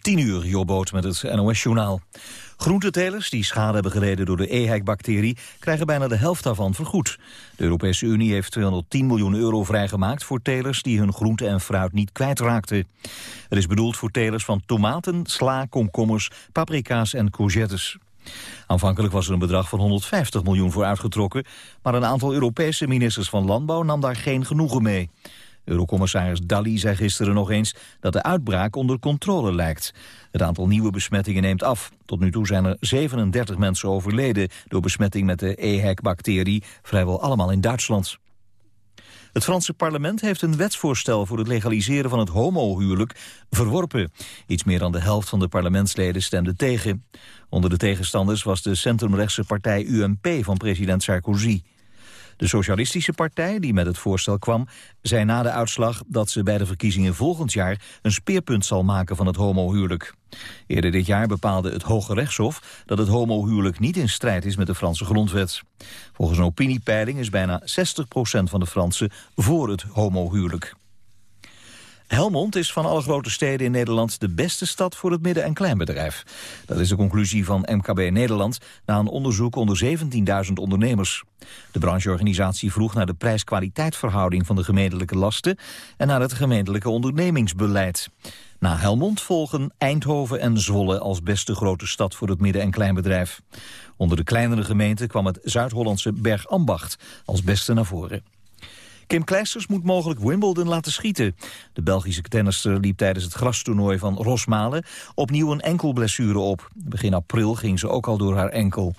10 uur, Jobboot met het NOS-journaal. Groentetelers die schade hebben geleden door de EHEC-bacterie... krijgen bijna de helft daarvan vergoed. De Europese Unie heeft 210 miljoen euro vrijgemaakt... voor telers die hun groente en fruit niet kwijtraakten. Het is bedoeld voor telers van tomaten, sla, komkommers, paprika's en courgettes. Aanvankelijk was er een bedrag van 150 miljoen voor uitgetrokken... maar een aantal Europese ministers van Landbouw nam daar geen genoegen mee. Eurocommissaris Dalli zei gisteren nog eens dat de uitbraak onder controle lijkt. Het aantal nieuwe besmettingen neemt af. Tot nu toe zijn er 37 mensen overleden door besmetting met de EHEC-bacterie, vrijwel allemaal in Duitsland. Het Franse parlement heeft een wetsvoorstel voor het legaliseren van het homohuwelijk verworpen. Iets meer dan de helft van de parlementsleden stemde tegen. Onder de tegenstanders was de centrumrechtse partij UMP van president Sarkozy. De Socialistische Partij, die met het voorstel kwam, zei na de uitslag dat ze bij de verkiezingen volgend jaar een speerpunt zal maken van het homohuwelijk. Eerder dit jaar bepaalde het Hoge Rechtshof dat het homohuwelijk niet in strijd is met de Franse grondwet. Volgens een opiniepeiling is bijna 60% van de Fransen voor het homohuwelijk. Helmond is van alle grote steden in Nederland de beste stad voor het midden- en kleinbedrijf. Dat is de conclusie van MKB Nederland na een onderzoek onder 17.000 ondernemers. De brancheorganisatie vroeg naar de prijs-kwaliteitverhouding van de gemeentelijke lasten en naar het gemeentelijke ondernemingsbeleid. Na Helmond volgen Eindhoven en Zwolle als beste grote stad voor het midden- en kleinbedrijf. Onder de kleinere gemeenten kwam het Zuid-Hollandse Bergambacht als beste naar voren. Kim Kleisters moet mogelijk Wimbledon laten schieten. De Belgische tennister liep tijdens het grastoernooi van Rosmalen opnieuw een enkelblessure op. Begin april ging ze ook al door haar enkel.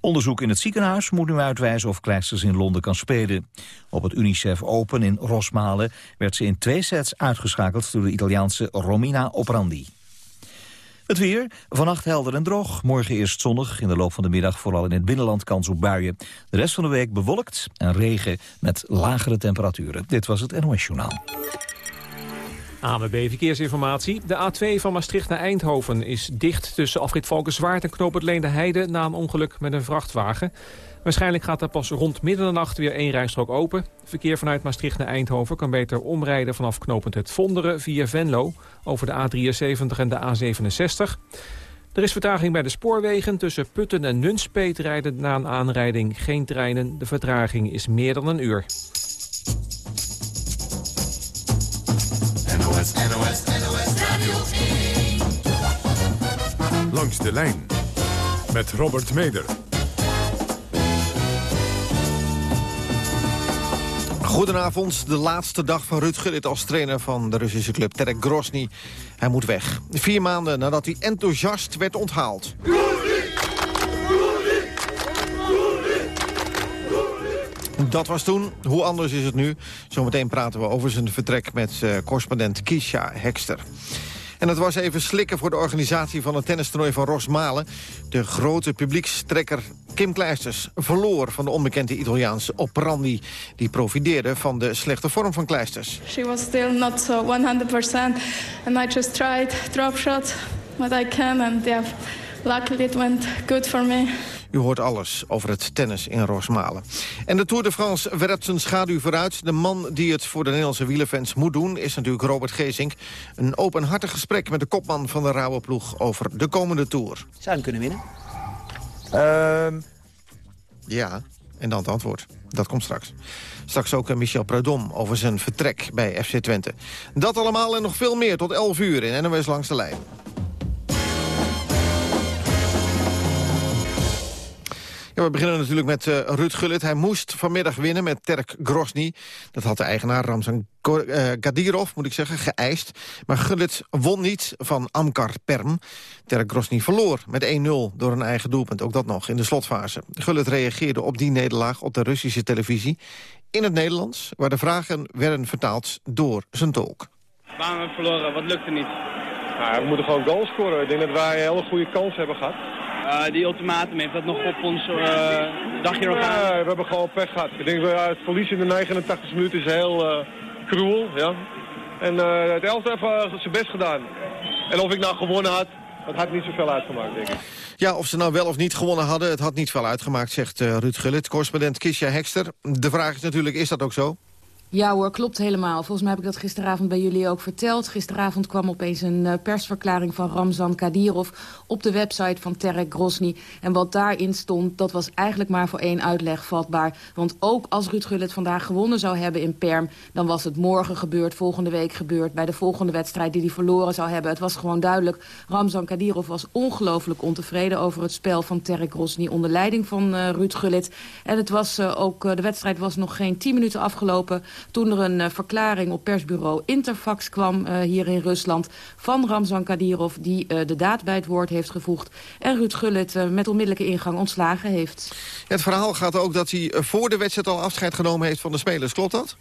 Onderzoek in het ziekenhuis moet nu uitwijzen of Kleisters in Londen kan spelen. Op het UNICEF Open in Rosmalen werd ze in twee sets uitgeschakeld door de Italiaanse Romina Oprandi. Het weer, vannacht helder en droog. Morgen eerst zonnig. In de loop van de middag vooral in het binnenland kans op buien. De rest van de week bewolkt en regen met lagere temperaturen. Dit was het NOS Journaal. AMB Verkeersinformatie. De A2 van Maastricht naar Eindhoven is dicht tussen afrit Valkenswaard en Knoop Leende Heide... na een ongeluk met een vrachtwagen. Waarschijnlijk gaat er pas rond middernacht weer één rijstrook open. Verkeer vanuit Maastricht naar Eindhoven kan beter omrijden vanaf knopend het Vonderen via Venlo over de A73 en de A67. Er is vertraging bij de spoorwegen. Tussen Putten en Nunspeet rijden na een aanrijding geen treinen. De vertraging is meer dan een uur. NOS, NOS, NOS Radio 1. Langs de lijn met Robert Meder. Goedenavond, de laatste dag van Ruud Gullit als trainer van de Russische club Terek Grosny. Hij moet weg. Vier maanden nadat hij enthousiast werd onthaald. Dat was toen. Hoe anders is het nu? Zometeen praten we over zijn vertrek met uh, correspondent Kisha Hekster. En het was even slikken voor de organisatie van het tennistoernooi van Rosmalen. De grote publiekstrekker Kim Kleisters verloor van de onbekende Italiaanse Operandi. Die profiteerde van de slechte vorm van Kleisters. She was still not 100% and I just tried drop shot what I can and yeah, luckily it went good for me. U hoort alles over het tennis in Rosmalen. En de Tour de France werpt zijn schaduw vooruit. De man die het voor de Nederlandse wielerfans moet doen... is natuurlijk Robert Geesink. Een openhartig gesprek met de kopman van de Rauwe ploeg... over de komende Tour. Zou hem kunnen winnen? Um... Ja, en dan het antwoord. Dat komt straks. Straks ook Michel Predom over zijn vertrek bij FC Twente. Dat allemaal en nog veel meer tot 11 uur in NOS Langs de Lijn. We beginnen natuurlijk met uh, Ruud Gullit. Hij moest vanmiddag winnen met Terk Grosny. Dat had de eigenaar Ramzan uh, Gadirov, moet ik zeggen, geëist. Maar Gullit won niet van Amkar Perm. Terk Grosny verloor met 1-0 door een eigen doelpunt. Ook dat nog in de slotfase. Gullit reageerde op die nederlaag op de Russische televisie. In het Nederlands, waar de vragen werden vertaald door zijn tolk. Waarom hebben we verloren? Wat lukte niet? Nou, we moeten gewoon goals scoren. Ik denk dat wij een hele goede kans hebben gehad. Uh, die ultimatum, heeft dat nog op ons uh, dagje nog aan? Ja, we hebben gewoon pech gehad. Ik denk dat het verlies in de 89 minuten is heel uh, cruel. Ja. En het elfde heeft zijn best gedaan. En of ik nou gewonnen had, dat had niet zoveel uitgemaakt, denk ik. Ja, of ze nou wel of niet gewonnen hadden, het had niet veel uitgemaakt, zegt Ruud Gullit. Correspondent Kisha Hekster. De vraag is natuurlijk, is dat ook zo? Ja hoor, klopt helemaal. Volgens mij heb ik dat gisteravond bij jullie ook verteld. Gisteravond kwam opeens een uh, persverklaring van Ramzan Kadirov op de website van Terek Grosny. En wat daarin stond, dat was eigenlijk maar voor één uitleg vatbaar. Want ook als Ruud Gullit vandaag gewonnen zou hebben in Perm... dan was het morgen gebeurd, volgende week gebeurd... bij de volgende wedstrijd die hij verloren zou hebben. Het was gewoon duidelijk, Ramzan Kadirov was ongelooflijk ontevreden... over het spel van Terek Grosny onder leiding van uh, Ruud Gullit. En het was uh, ook, de wedstrijd was nog geen tien minuten afgelopen toen er een uh, verklaring op persbureau Interfax kwam uh, hier in Rusland... van Ramzan Kadyrov, die uh, de daad bij het woord heeft gevoegd... en Ruud Gullit met onmiddellijke ingang ontslagen heeft. Het verhaal gaat ook dat hij voor de wedstrijd al afscheid genomen heeft van de spelers. Klopt dat?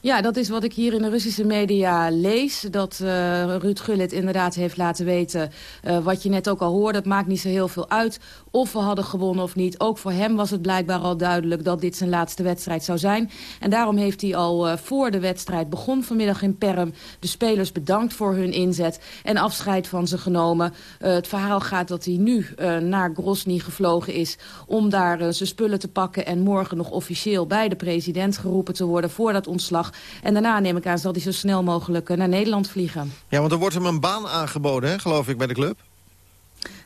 Ja, dat is wat ik hier in de Russische media lees. Dat uh, Ruud Gullit inderdaad heeft laten weten... Uh, wat je net ook al hoorde, het maakt niet zo heel veel uit... of we hadden gewonnen of niet. Ook voor hem was het blijkbaar al duidelijk... dat dit zijn laatste wedstrijd zou zijn. En daarom heeft hij al uh, voor de wedstrijd begon vanmiddag in Perm... de spelers bedankt voor hun inzet en afscheid van ze genomen. het verhaal gaat dat hij nu naar Grozny gevlogen is... om daar zijn spullen te pakken... en morgen nog officieel bij de president geroepen te worden... voor dat ontslag. En daarna, neem ik aan, zal hij zo snel mogelijk naar Nederland vliegen. Ja, want er wordt hem een baan aangeboden, hè, geloof ik, bij de club.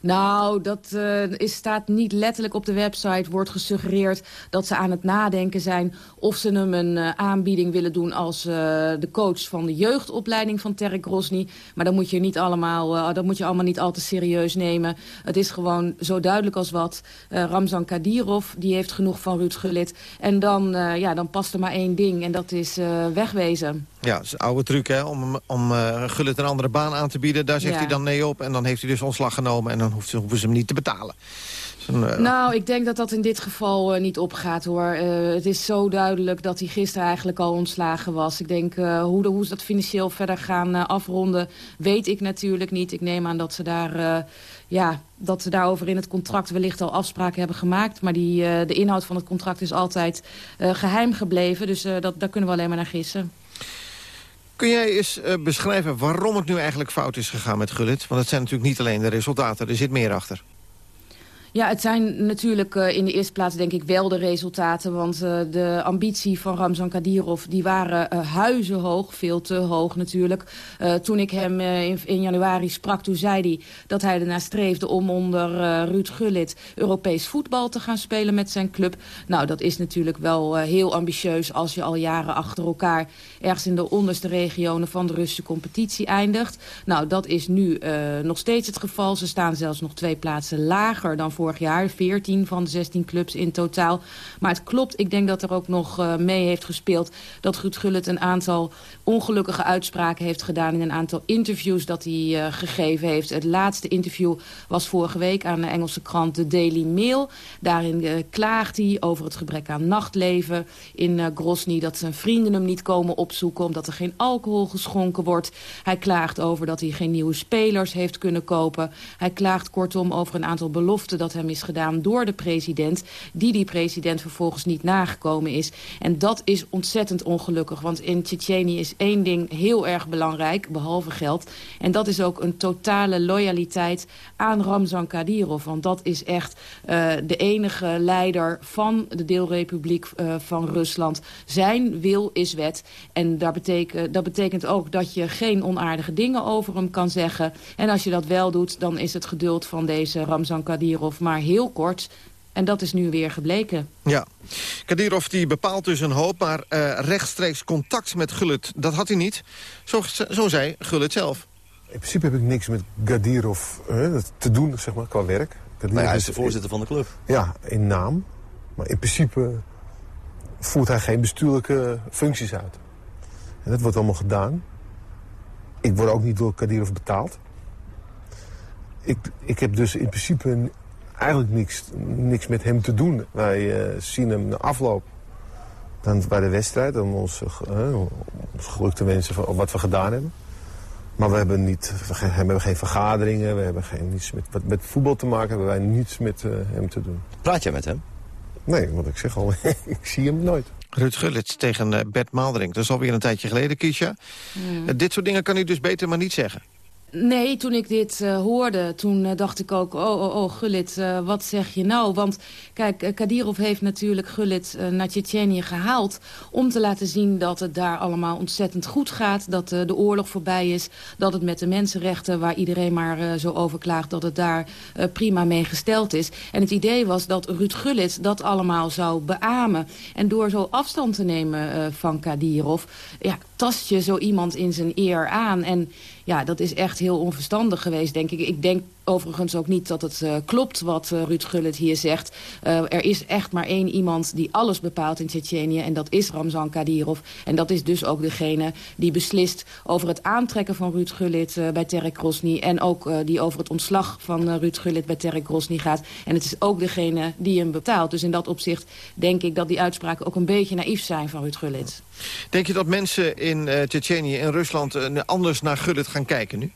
Nou, dat uh, is, staat niet letterlijk op de website. Wordt gesuggereerd dat ze aan het nadenken zijn... of ze hem een uh, aanbieding willen doen als uh, de coach van de jeugdopleiding van Terek Rosny. Maar dat moet je niet allemaal, dat moet je allemaal niet al te serieus nemen. Het is gewoon zo duidelijk als wat. Ramzan Kadirov, die heeft genoeg van Ruud Gullit. En dan, ja, dan past er maar één ding en dat is wegwezen. Ja, dat is een oude truc hè, om, om Gullit een andere baan aan te bieden. Daar zegt ja. hij dan nee op en dan heeft hij dus ontslag genomen... en dan hoeft, hoeven ze hem niet te betalen. Een, uh... Nou, ik denk dat dat in dit geval uh, niet opgaat, hoor. het is zo duidelijk dat hij gisteren eigenlijk al ontslagen was. Ik denk, hoe, hoe ze dat financieel verder gaan afronden, weet ik natuurlijk niet. Ik neem aan dat ze daar... ja, dat ze daarover in het contract wellicht al afspraken hebben gemaakt. Maar die, de inhoud van het contract is altijd geheim gebleven. Dus dat, daar kunnen we alleen maar naar gissen. Kun jij eens uh, beschrijven waarom het nu eigenlijk fout is gegaan met Gullit? Want het zijn natuurlijk niet alleen de resultaten, er zit meer achter. Ja, het zijn natuurlijk uh, in de eerste plaats denk ik wel de resultaten. Want uh, de ambitie van Ramzan Kadyrov, die waren uh, huizenhoog. Veel te hoog natuurlijk. toen ik hem in, in, januari sprak, toen zei hij dat hij ernaar streefde... om onder Ruud Gullit Europees voetbal te gaan spelen met zijn club. Nou, dat is natuurlijk wel heel ambitieus als je al jaren achter elkaar... ergens in de onderste regionen van de Russische competitie eindigt. Nou, dat is nu nog steeds het geval. Ze staan zelfs nog twee plaatsen lager dan voor vorig jaar. 14 van de 16 clubs in totaal. Maar het klopt, ik denk dat er ook nog uh, mee heeft gespeeld... dat Ruud Gullit een aantal ongelukkige uitspraken heeft gedaan... in een aantal interviews dat hij uh, gegeven heeft. Het laatste interview was vorige week aan de Engelse krant The Daily Mail. Daarin uh, klaagt hij over het gebrek aan nachtleven in Grozny... dat zijn vrienden hem niet komen opzoeken... omdat er geen alcohol geschonken wordt. Hij klaagt over dat hij geen nieuwe spelers heeft kunnen kopen. Hij klaagt kortom over een aantal beloften... dat hem is gedaan door de president... die die president vervolgens niet nagekomen is. En dat is ontzettend ongelukkig. Want in Tsjetsjenië is één ding heel erg belangrijk, behalve geld. En dat is ook een totale loyaliteit aan Ramzan Kadyrov. Want dat is echt uh, de enige leider van de deelrepubliek uh, van Rusland. Zijn wil is wet. En dat betekent ook dat je geen onaardige dingen over hem kan zeggen. En als je dat wel doet, dan is het geduld van deze Ramzan Kadyrov maar heel kort. En dat is nu weer gebleken. Ja, Kadirov die bepaalt dus een hoop, maar uh, rechtstreeks contact met Gullit, dat had hij niet. Zo, zo zei Gullit zelf. In principe heb ik niks met Gadirov uh, te doen, zeg maar, qua werk. Nou hij is de voorzitter van de club. Ja, in naam. Maar in principe voert hij geen bestuurlijke functies uit. En dat wordt allemaal gedaan. Ik word ook niet door Kadirov betaald. Ik, ik heb dus in principe eigenlijk niks, niks met hem te doen. Wij uh, zien hem na afloop dan bij de wedstrijd om ons, uh, ons geluk te wensen van wat we gedaan hebben. Maar we hebben, niet, we hebben geen vergaderingen, we hebben geen, niets met, met voetbal te maken, hebben wij niets met uh, hem te doen. Praat jij met hem? Nee, want ik zeg al, ik zie hem nooit. Ruud Gullits tegen Bert Maalderink. Dat is alweer een tijdje geleden, Kiesja. Mm. dit soort dingen kan u dus beter maar niet zeggen. Nee, toen ik dit uh, hoorde, toen uh, dacht ik ook... oh, oh, oh, Gullit, uh, wat zeg je nou? Want kijk, Kadirov heeft natuurlijk Gullit naar Tsjetsjenië gehaald... om te laten zien dat het daar allemaal ontzettend goed gaat. Dat de oorlog voorbij is. Dat het met de mensenrechten, waar iedereen maar zo over klaagt... dat het daar prima mee gesteld is. En het idee was dat Ruud Gullit dat allemaal zou beamen. En door zo afstand te nemen van Kadirov... Ja, tast je zo iemand in zijn eer aan. En ja, dat is echt heel onverstandig geweest, denk ik. Ik denk overigens ook niet dat het uh, klopt wat uh, Ruud Gullit hier zegt. Uh, er is echt maar één iemand die alles bepaalt in Tsjetsjenië... en dat is Ramzan Kadyrov. En dat is dus ook degene die beslist over het aantrekken van Ruud Gullit bij Terek Grosny... en ook die over het ontslag van Ruud Gullit bij Terek Grosny gaat. En het is ook degene die hem betaalt. Dus in dat opzicht denk ik dat die uitspraken ook een beetje naïef zijn van Ruud Gullit. Denk je dat mensen in Tsjetsjenië en Rusland anders naar Gullit gaan kijken nu?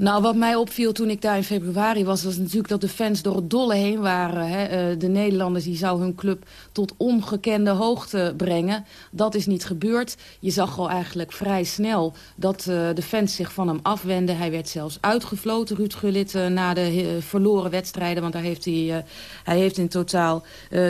Nou, wat mij opviel toen ik daar in februari was... was natuurlijk dat de fans door het dolle heen waren. Hè. Eh, de Nederlanders die zou hun club tot ongekende hoogte brengen. Dat is niet gebeurd. Je zag al eigenlijk vrij snel dat uh, de fans zich van hem afwenden. Hij werd zelfs uitgefloten, Ruud Gullit, uh, na de verloren wedstrijden. Want daar heeft hij, hij heeft in totaal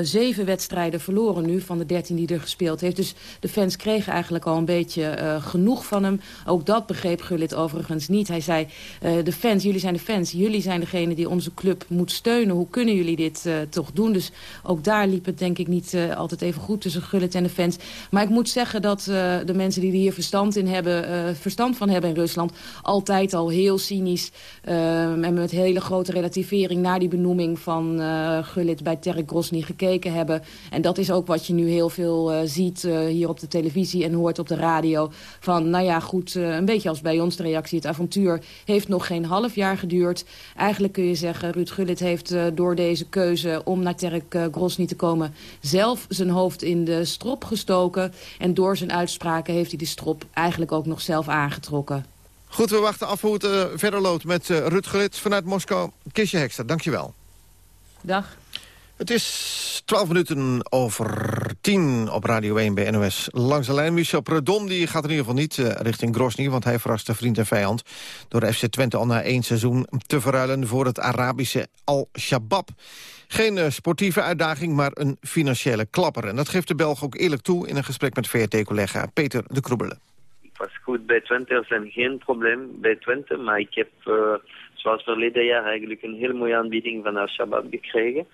zeven wedstrijden verloren nu... van de dertien die er gespeeld heeft. Dus de fans kregen eigenlijk al een beetje genoeg van hem. Ook dat begreep Gullit overigens niet. Hij zei... Uh, de fans, jullie zijn de fans, jullie zijn degene die onze club moet steunen. Hoe kunnen jullie dit uh, toch doen? Dus ook daar liep het denk ik niet uh, altijd even goed tussen Gullit en de fans. Maar ik moet zeggen dat de mensen die hier verstand, in hebben, verstand van hebben in Rusland... altijd al heel cynisch en met hele grote relativering... naar die benoeming van Gullit bij Terek Grosny gekeken hebben. En dat is ook wat je nu heel veel ziet hier op de televisie en hoort op de radio. Van, nou ja, goed, een beetje als bij ons de reactie. Het avontuur heeft nog geen half jaar geduurd. Eigenlijk kun je zeggen, Ruud Gullit heeft uh, door deze keuze om naar Terk uh, Grosny te komen... zelf zijn hoofd in de strop gestoken. En door zijn uitspraken heeft hij de strop eigenlijk ook nog zelf aangetrokken. Goed, we wachten af hoe het uh, verder loopt met Ruud Gullit vanuit Moskou. Kisje Hekster, dankjewel. Dag. Het is 12 minuten over 10 op Radio 1 bij NOS. Langs de lijn, Michel Predom die gaat in ieder geval niet uh, richting Grosny... want hij verraste vriend en vijand door FC Twente al na één seizoen te verruilen... voor het Arabische Al-Shabaab. Geen uh, sportieve uitdaging, maar een financiële klapper. En dat geeft de Belg ook eerlijk toe in een gesprek met VRT-collega Peter de Kroebelen. Ik was goed bij Twente, er zijn geen probleem bij Twente... maar ik heb, uh, zoals verleden jaar, eigenlijk een heel mooie aanbieding van Al-Shabaab gekregen...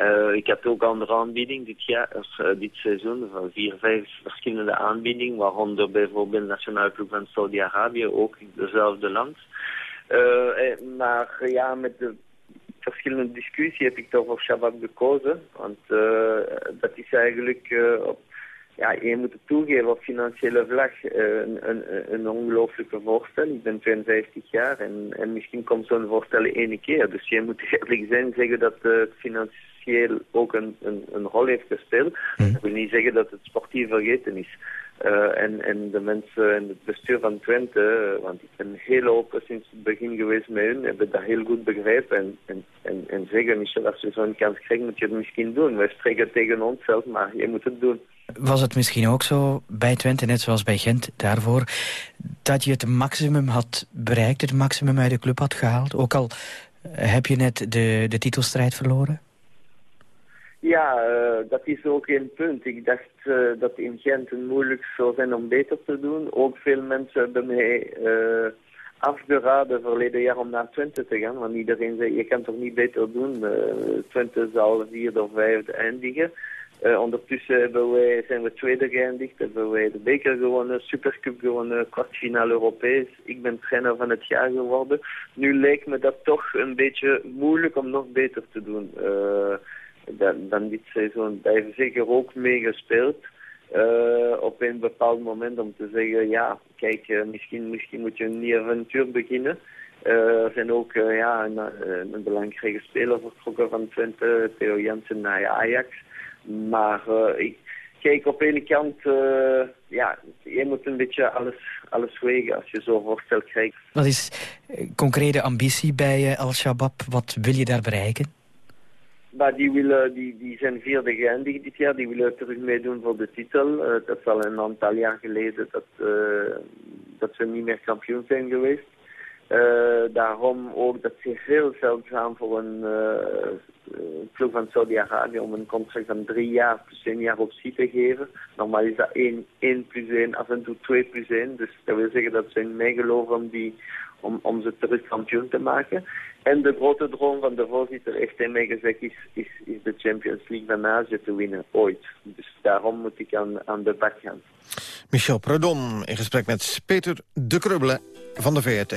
Uh, ik heb ook andere aanbiedingen dit, jaar, uh, dit seizoen, van vier, vijf verschillende aanbiedingen, waaronder bijvoorbeeld Nationale Ploeg van Saudi-Arabië, ook in dezelfde land. Uh, maar ja, met de verschillende discussies heb ik toch voor Shabab gekozen, want dat is eigenlijk ja, je moet het toegeven op financiële vlak een, een, een ongelooflijke voorstel. Ik ben 52 jaar en, en misschien komt zo'n voorstel ene keer. Dus je moet eerlijk zijn zeggen dat het financiële ook een, een, een rol heeft gespeeld. Mm. Dat wil niet zeggen dat het sportief vergeten is. Uh, en, en de mensen en het bestuur van Twente, want ik ben heel open sinds het begin geweest met hun, hebben dat heel goed begrepen. En, en, en, en zeggen, Michel, als je zo'n kans krijgt, moet je het misschien doen. Wij spreken tegen onszelf, maar je moet het doen. Was het misschien ook zo bij Twente, net zoals bij Gent daarvoor, dat je het maximum had bereikt, het maximum uit de club had gehaald? Ook al heb je net de, de titelstrijd verloren? Ja, uh, dat is ook een punt. Ik dacht uh, dat in Gent het moeilijk zou zijn om beter te doen. Ook veel mensen hebben mij uh, afgeraden verleden jaar om naar Twente te gaan. Want iedereen zei, je kan toch niet beter doen. Twente zal vierde of vijfde eindigen. ondertussen hebben wij, zijn we tweede geëindigd. Hebben wij de beker gewonnen, supercup gewonnen, kwartfinale Europees. Ik ben trainer van het jaar geworden. Nu lijkt me dat toch een beetje moeilijk om nog beter te doen dan, dan dit seizoen. Zeker ook meegespeeld. Uh, op een bepaald moment om te zeggen, ja, kijk, uh, misschien, misschien moet je een nieuw avontuur beginnen. Uh, er zijn ook ja, een, een, belangrijke speler vertrokken van Twente, Theo Jansen naar Ajax. Maar ik kijk op ene kant, ja, je moet een beetje alles, alles wegen als je zo'n voorstel krijgt. Wat is concrete ambitie bij Al-Shabaab? Wat wil je daar bereiken? Maar die, willen, die, die zijn vierde geëindigd dit jaar. Die willen terug meedoen voor de titel. Uh, dat is al een aantal jaar geleden dat, uh, dat ze niet meer kampioen zijn geweest. daarom ook dat ze heel zeldzaam voor een ploeg van Saudi-Arabië om een contract van drie jaar plus één jaar optie te geven. Normaal is dat 1, 1 plus 1, af en toe 2 plus 1. Dus dat wil zeggen dat ze meegeloven om, die, om, om ze terug kampioen te maken. En de grote droom van de voorzitter heeft hij mij gezegd is, is, is de Champions League van Azië te winnen, ooit. Dus daarom moet ik aan, aan de bak gaan. Michel Pradon in gesprek met Peter de Krubbelen van de VRT.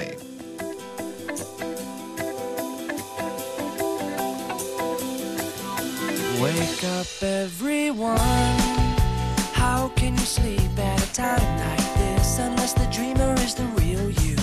Wake up everyone How can you sleep at a time like this Unless the dreamer is the real you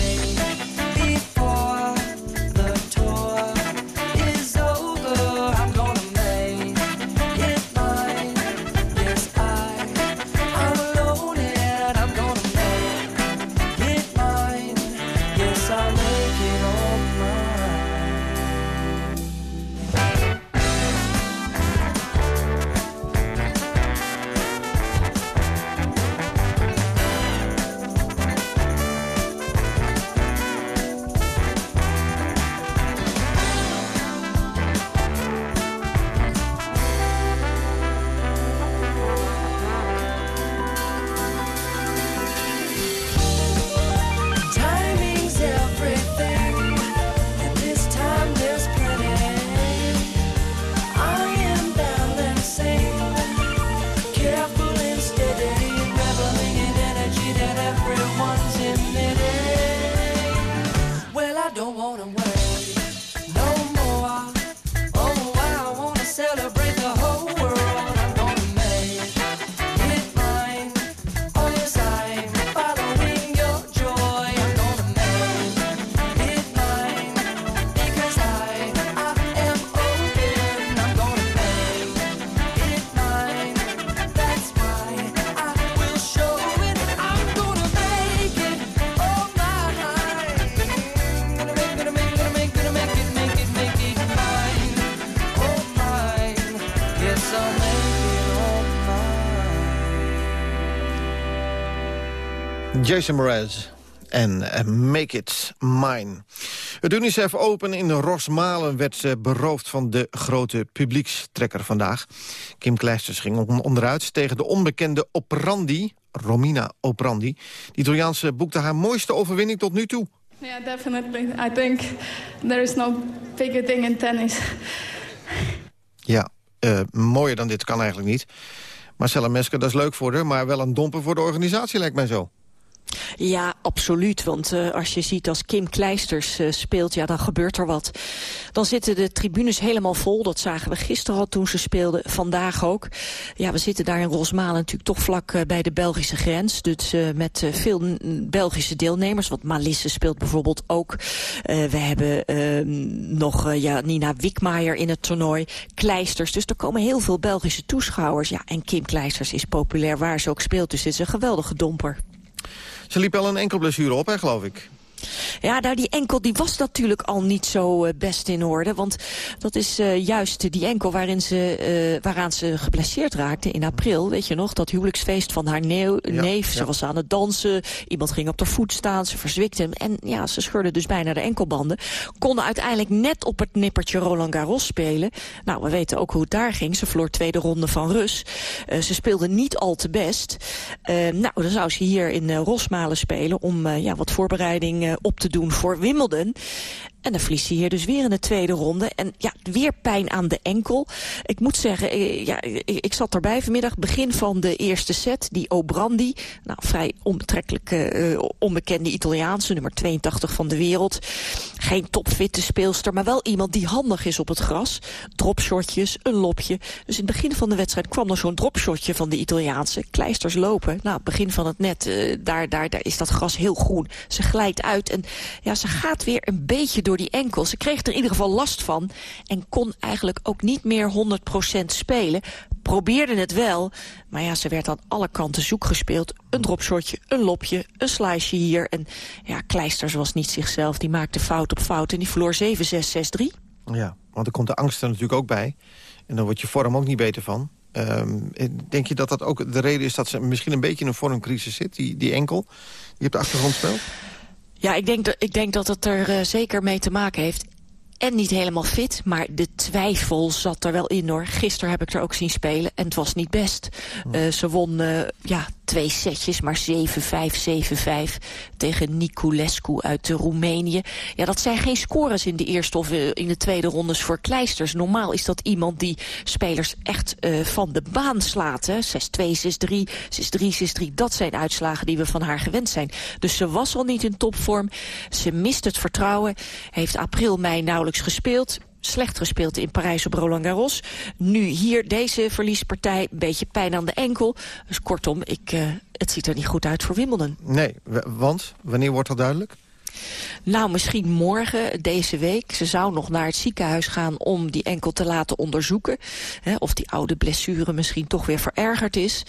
Jason Mraz en eh, Make It Mine. Het UNICEF Open in Rosmalen werd eh, beroofd van de grote publiekstrekker vandaag. Kim Kleisters ging on- onderuit tegen de onbekende Oprandi, Romina Oprandi. De Italiaanse boekte haar mooiste overwinning tot nu toe. Yeah, definitely. I think there is no bigger thing in tennis. Ja, eh, mooier dan dit kan eigenlijk niet. Marcella Mesker, dat is leuk voor haar, maar wel een domper voor de organisatie lijkt mij zo. Ja, absoluut. Want eh, als je ziet als Kim Kleisters eh, speelt, ja, dan gebeurt er wat. Dan zitten de tribunes helemaal vol. Dat zagen we gisteren al toen ze speelden. Vandaag ook. Ja, we zitten daar in Rosmalen natuurlijk toch vlak eh, bij de Belgische grens. Dus met veel Belgische deelnemers. Want Malisse speelt bijvoorbeeld ook. We hebben eh, nog ja, Nina Wikmaier in het toernooi. Kleisters. Dus er komen heel veel Belgische toeschouwers. Ja, en Kim Kleisters is populair waar ze ook speelt. Dus dit is een geweldige domper. Ze liep al een enkel blessure op, hè, geloof ik. Ja, nou die enkel die was natuurlijk al niet zo eh, best in orde. Want dat is eh, juist die enkel waarin ze, eh, waaraan ze geblesseerd raakte in april. Weet je nog, dat huwelijksfeest van haar neef. Ze ja. was aan het dansen, iemand ging op haar voet staan, ze verzwikte hem. En ja, ze scheurde dus bijna de enkelbanden. Konden uiteindelijk net op het nippertje Roland Garros spelen. Nou, we weten ook hoe het daar ging. Ze verloor tweede ronde van Rus. Ze speelde niet al te best. Nou, dan zou ze hier in Rosmalen spelen om ja, wat voorbereiding op te doen voor Wimbledon. En dan verliest ze hier dus weer in de tweede ronde. En ja, weer pijn aan de enkel. Ik moet zeggen, eh, ja, ik, zat erbij vanmiddag. Begin van de eerste set, die Obrandi. Nou, vrij onbetrekkelijk eh, onbekende Italiaanse, nummer 82 van de wereld. Geen topfitte speelster, maar wel iemand die handig is op het gras. Dropshotjes, een lopje. Dus in het begin van de wedstrijd kwam er zo'n dropshotje van de Italiaanse. Kleisters lopen. Nou, begin van het net, eh, daar, daar, daar is dat gras heel groen. Ze glijdt uit en ja, ze gaat weer een beetje door die enkel. Ze kreeg er in ieder geval last van en kon eigenlijk ook niet meer 100% spelen. Probeerde het wel, maar ja, ze werd aan alle kanten zoek gespeeld. Een dropshotje, een lopje, een sliceje hier. En ja, Kleisters was niet zichzelf. Die maakte fout op fout en die verloor 7-6, 6-3. Ja, want er komt de angst er natuurlijk ook bij. En dan wordt je vorm ook niet beter van. Ehm, denk je dat dat ook de reden is dat ze misschien een beetje in een vormcrisis zit? Die, die enkel die op de achtergrond speelt? Ja, ik denk, dat, ik denk dat het er eh, zeker mee te maken heeft. En niet helemaal fit, maar de twijfel zat er wel in hoor. Gisteren heb ik er ook zien spelen en het was niet best. Eh, ze won eh, ja, twee setjes, maar 7-5, 7-5 tegen Niculescu uit eh, Roemenië. Ja, dat zijn geen scores in de eerste of eh, in de tweede rondes voor Kleisters. Normaal is dat iemand die spelers echt van de baan slaat. hè. 6-2, 6-3, 6-3, 6-3. Dat zijn uitslagen die we van haar gewend zijn. Dus ze was al niet in topvorm. Ze mist het vertrouwen. Heeft april, mei nauwelijks gespeeld slecht gespeeld in Parijs op Roland Garros. Nu hier deze verliespartij, een beetje pijn aan de enkel. Dus kortom, ik, eh, het ziet er niet goed uit voor Wimbledon. Nee, want wanneer wordt dat duidelijk? Nou, misschien morgen, deze week. Ze zou nog naar het ziekenhuis gaan om die enkel te laten onderzoeken. Hè, of die oude blessure misschien toch weer verergerd is.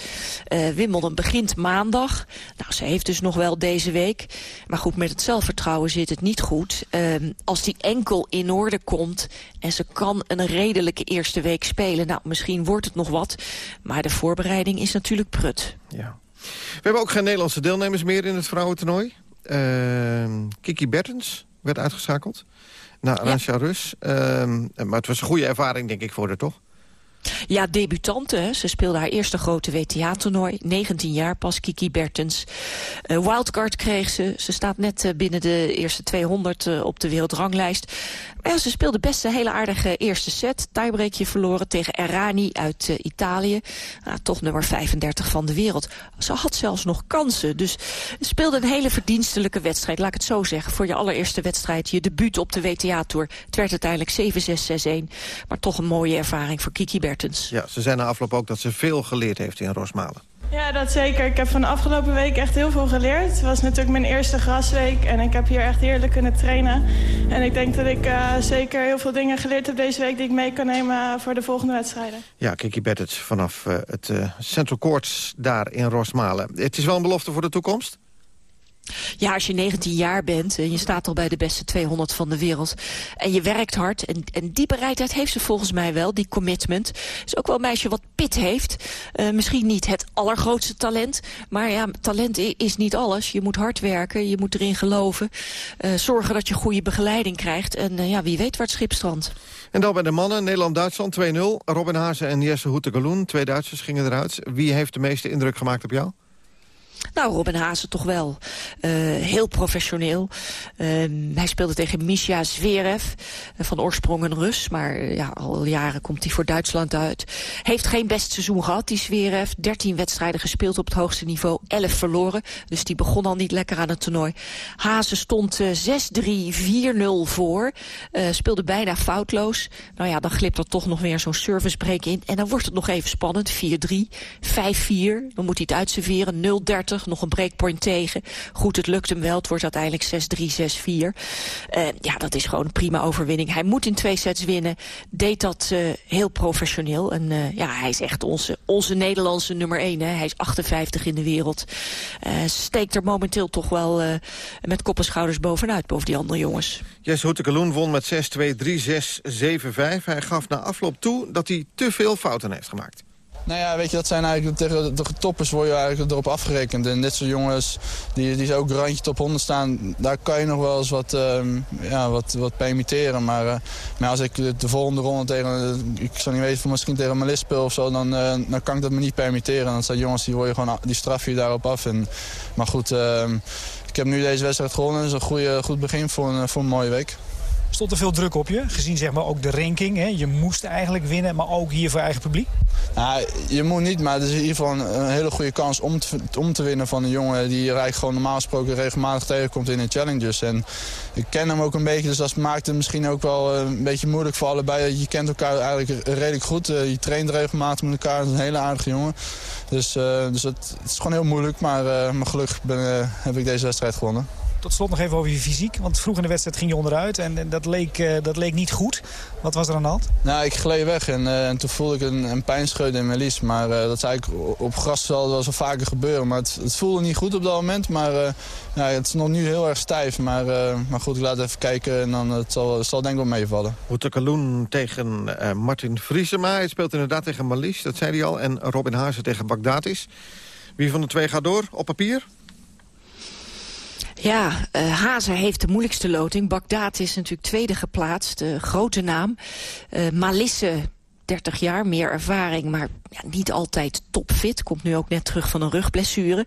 Eh Wimbledon begint maandag. Nou, ze heeft dus nog wel deze week. Maar goed, met het zelfvertrouwen zit het niet goed. Ehm, als die enkel in orde komt en ze kan een redelijke eerste week spelen... nou, misschien wordt het nog wat. Maar de voorbereiding is natuurlijk prut. Ja. We hebben ook geen Nederlandse deelnemers meer in het vrouwentoernooi. Ehm, Kiki Bertens werd uitgeschakeld. Na Arantxa Rus. Ehm, maar het was een goede ervaring, denk ik, voor haar, toch? Ja, debutante. Ze speelde haar eerste grote WTA-toernooi. 19 jaar pas, Kiki Bertens. Eh, wildcard kreeg ze. Ze staat net eh, binnen de eerste 200 eh, op de wereldranglijst. Maar ze speelde best een hele aardige eerste set. Tiebreakje verloren tegen Errani uit Italië. Nou, toch nummer 35 van de wereld. Ze had zelfs nog kansen. Dus speelde een hele verdienstelijke wedstrijd. Laat ik het zo zeggen. Voor je allereerste wedstrijd, je debuut op de WTA-tour. Het werd uiteindelijk 7-6, 6-1. Maar toch een mooie ervaring voor Kiki Bertens. Ja, ze zei na afloop ook dat ze veel geleerd heeft in Rosmalen. Ja, dat zeker. Ik heb van de afgelopen week echt heel veel geleerd. Het was natuurlijk mijn eerste grasweek en ik heb hier echt heerlijk kunnen trainen. En ik denk dat ik eh, zeker heel veel dingen geleerd heb deze week... die ik mee kan nemen voor de volgende wedstrijden. Ja, Kiki Bertens vanaf eh, het eh, Central Courts daar in Rosmalen. Het is wel een belofte voor de toekomst? Ja, als je 19 jaar bent en je staat al bij de beste 200 van de wereld... en je werkt hard, en, en die bereidheid heeft ze volgens mij wel, die commitment. Is ook wel een meisje wat pit heeft. Eh, misschien niet het allergrootste talent, maar ja, talent is niet alles. Je moet hard werken, je moet erin geloven. eh, zorgen dat je goede begeleiding krijgt. En eh, ja, wie weet waar het schip strandt. En dan bij de mannen, Nederland-Duitsland 2-0. Robin Haase en Jesse Hoetegaloen, twee Duitsers, gingen eruit. Wie heeft de meeste indruk gemaakt op jou? Nou, Robin Haase toch wel. Eh, heel professioneel. Ehm, hij speelde tegen Misha Zverev, eh, van oorsprong een Rus. Maar eh, ja, al jaren komt hij voor Duitsland uit. Heeft geen best seizoen gehad, die Zverev. 13 wedstrijden gespeeld op het hoogste niveau, 11 verloren. Dus die begon al niet lekker aan het toernooi. Haase stond eh, 6-3, 4-0 voor. Speelde bijna foutloos. Nou ja, dan glipt er toch nog weer zo'n servicebreak in. En dan wordt het nog even spannend. 4-3, 5-4. Dan moet hij het uitserveren. 0-13 36, nog een breakpoint tegen. Goed, het lukt hem wel. Het wordt uiteindelijk 6-3, 6-4. Eh, ja, dat is gewoon een prima overwinning. Hij moet in twee sets winnen. Deed dat eh, heel professioneel. En eh, ja, hij is echt onze, onze Nederlandse nummer 1. Hè. Hij is 58 in de wereld. Steekt er momenteel toch wel met kop en schouders bovenuit, boven die andere jongens. Jesse Hoetekaloen won met 6-2, 3-6, 7-5. Hij gaf na afloop toe dat hij te veel fouten heeft gemaakt. Nou ja, weet je, dat zijn eigenlijk tegen de toppers word je eigenlijk erop afgerekend. En dit soort jongens die, die ook randje top 100 staan, daar kan je nog wel eens wat, ehm, ja, wat, wat permitteren. Maar, eh, maar als ik de, de volgende ronde tegen, ik zou niet weten, misschien tegen Melis speel of zo, dan, eh, dan kan ik dat me niet permitteren. Dat zijn jongens die, word je gewoon, die straf je daarop af. En, maar goed, ehm, ik heb nu deze wedstrijd gewonnen. Dat is een goede, goed begin voor een, voor een mooie week. Stond er veel druk op je, gezien zeg maar ook de ranking. Hè? Je moest eigenlijk winnen, maar ook hier voor eigen publiek. Nou, je moet niet, maar het is in ieder geval een, hele goede kans om te, om te winnen van een jongen die je gewoon normaal gesproken regelmatig tegenkomt in de challenges. En ik ken hem ook een beetje, dus dat maakt het misschien ook wel eh, een beetje moeilijk voor allebei. Je kent elkaar eigenlijk redelijk goed, eh, je traint regelmatig met elkaar, een hele aardige jongen. Dus, eh, dus het, is gewoon heel moeilijk, maar, eh, maar gelukkig ben, heb ik deze wedstrijd gewonnen. Tot slot nog even over je fysiek. Want vroeg in de wedstrijd ging je onderuit en, en dat, leek, eh, dat leek niet goed. Wat was er aan de hand? Nou, ik gleed weg en, eh, en toen voelde ik een, een pijnscheut in mijn lies. Maar eh, dat is eigenlijk op gras wel, wel zo vaker gebeuren. Maar het, het voelde niet goed op dat moment. Maar eh, ja, het is nog nu heel erg stijf. Maar, eh, maar goed, ik laat even kijken en dan het zal het zal denk ik wel meevallen. Hoetekaloen tegen eh, Martin Vriesema. Hij speelt inderdaad tegen Malish, dat zei hij al. En Robin Haase tegen Bagdatis. Wie van de twee gaat door op papier? Ja, eh Hazer heeft de moeilijkste loting. Bagdad is natuurlijk tweede geplaatst, grote naam. Eh Malisse, 30 jaar, meer ervaring, maar ja, niet altijd topfit. Komt nu ook net terug van een rugblessure.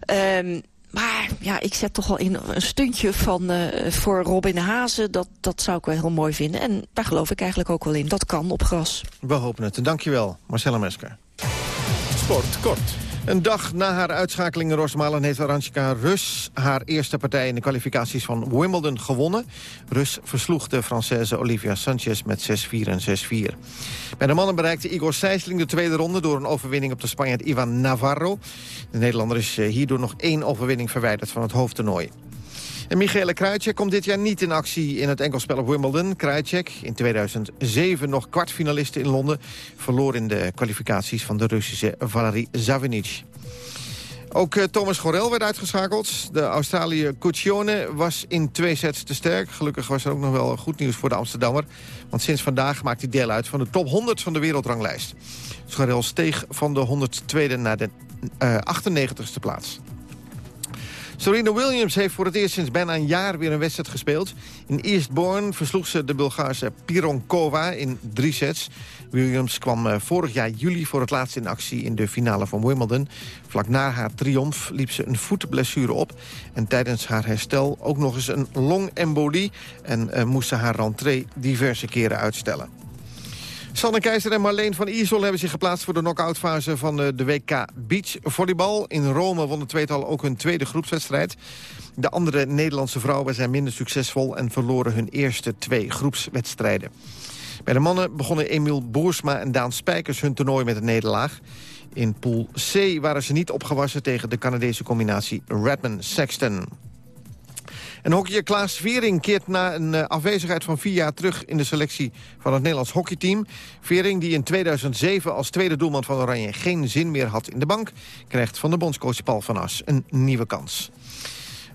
Ehm, maar ja, ik zet toch wel in een stuntje van, eh, voor Robin Hazen. Dat, dat zou ik wel heel mooi vinden. En daar geloof ik eigenlijk ook wel in. Dat kan op gras. We hopen het. Dankjewel, Marcella Mesker. Sport kort. Een dag na haar uitschakeling in Rosmalen heeft Aranchika Rus haar eerste partij in de kwalificaties van Wimbledon gewonnen. Rus versloeg de Française Olivia Sanchez met 6-4 en 6-4. Bij de mannen bereikte Igor Sijsling de tweede ronde door een overwinning op de Spanjaard Ivan Navarro. De Nederlander is eh, hierdoor nog één overwinning verwijderd van het hoofdtoernooi. En Michele komt dit jaar niet in actie in het enkelspel op Wimbledon. Krajcek, in 2007 nog kwartfinaliste in Londen... verloor in de kwalificaties van de Russische Valery Zavinic. Ook eh, Thomas Gorel werd uitgeschakeld. De Australië Cuccione was in twee sets te sterk. Gelukkig was er ook nog wel goed nieuws voor de Amsterdammer. Want sinds vandaag maakt hij deel uit van de top 100 van de wereldranglijst. Gorel steeg van de 102e naar de eh, 98e plaats. Serena Williams heeft voor het eerst sinds bijna een jaar weer een wedstrijd gespeeld. In Eastbourne versloeg ze de Bulgaarse Pironkova in drie sets. Williams kwam eh, vorig jaar juli voor het laatst in actie in de finale van Wimbledon. Vlak na haar triomf liep ze een voetblessure op. En tijdens haar herstel ook nog eens een longembolie... en eh, moest ze haar rentree diverse keren uitstellen. Sanne Keizer en Marleen van Iersel hebben zich geplaatst... voor de knock-outfase van de, de WK Beach Volleybal. In Rome won het tweetal ook hun tweede groepswedstrijd. De andere Nederlandse vrouwen zijn minder succesvol... en verloren hun eerste twee groepswedstrijden. Bij de mannen begonnen Emiel Boersma en Daan Spijkers hun toernooi met een nederlaag. In pool C waren ze niet opgewassen tegen de Canadese combinatie Redmond-Sexton. En hockeyer Klaas Vering keert na een eh, afwezigheid van vier jaar terug... in de selectie van het Nederlands hockeyteam. Vering, die in 2007 als tweede doelman van Oranje... geen zin meer had in de bank... krijgt van de bondscoach Paul van As een nieuwe kans.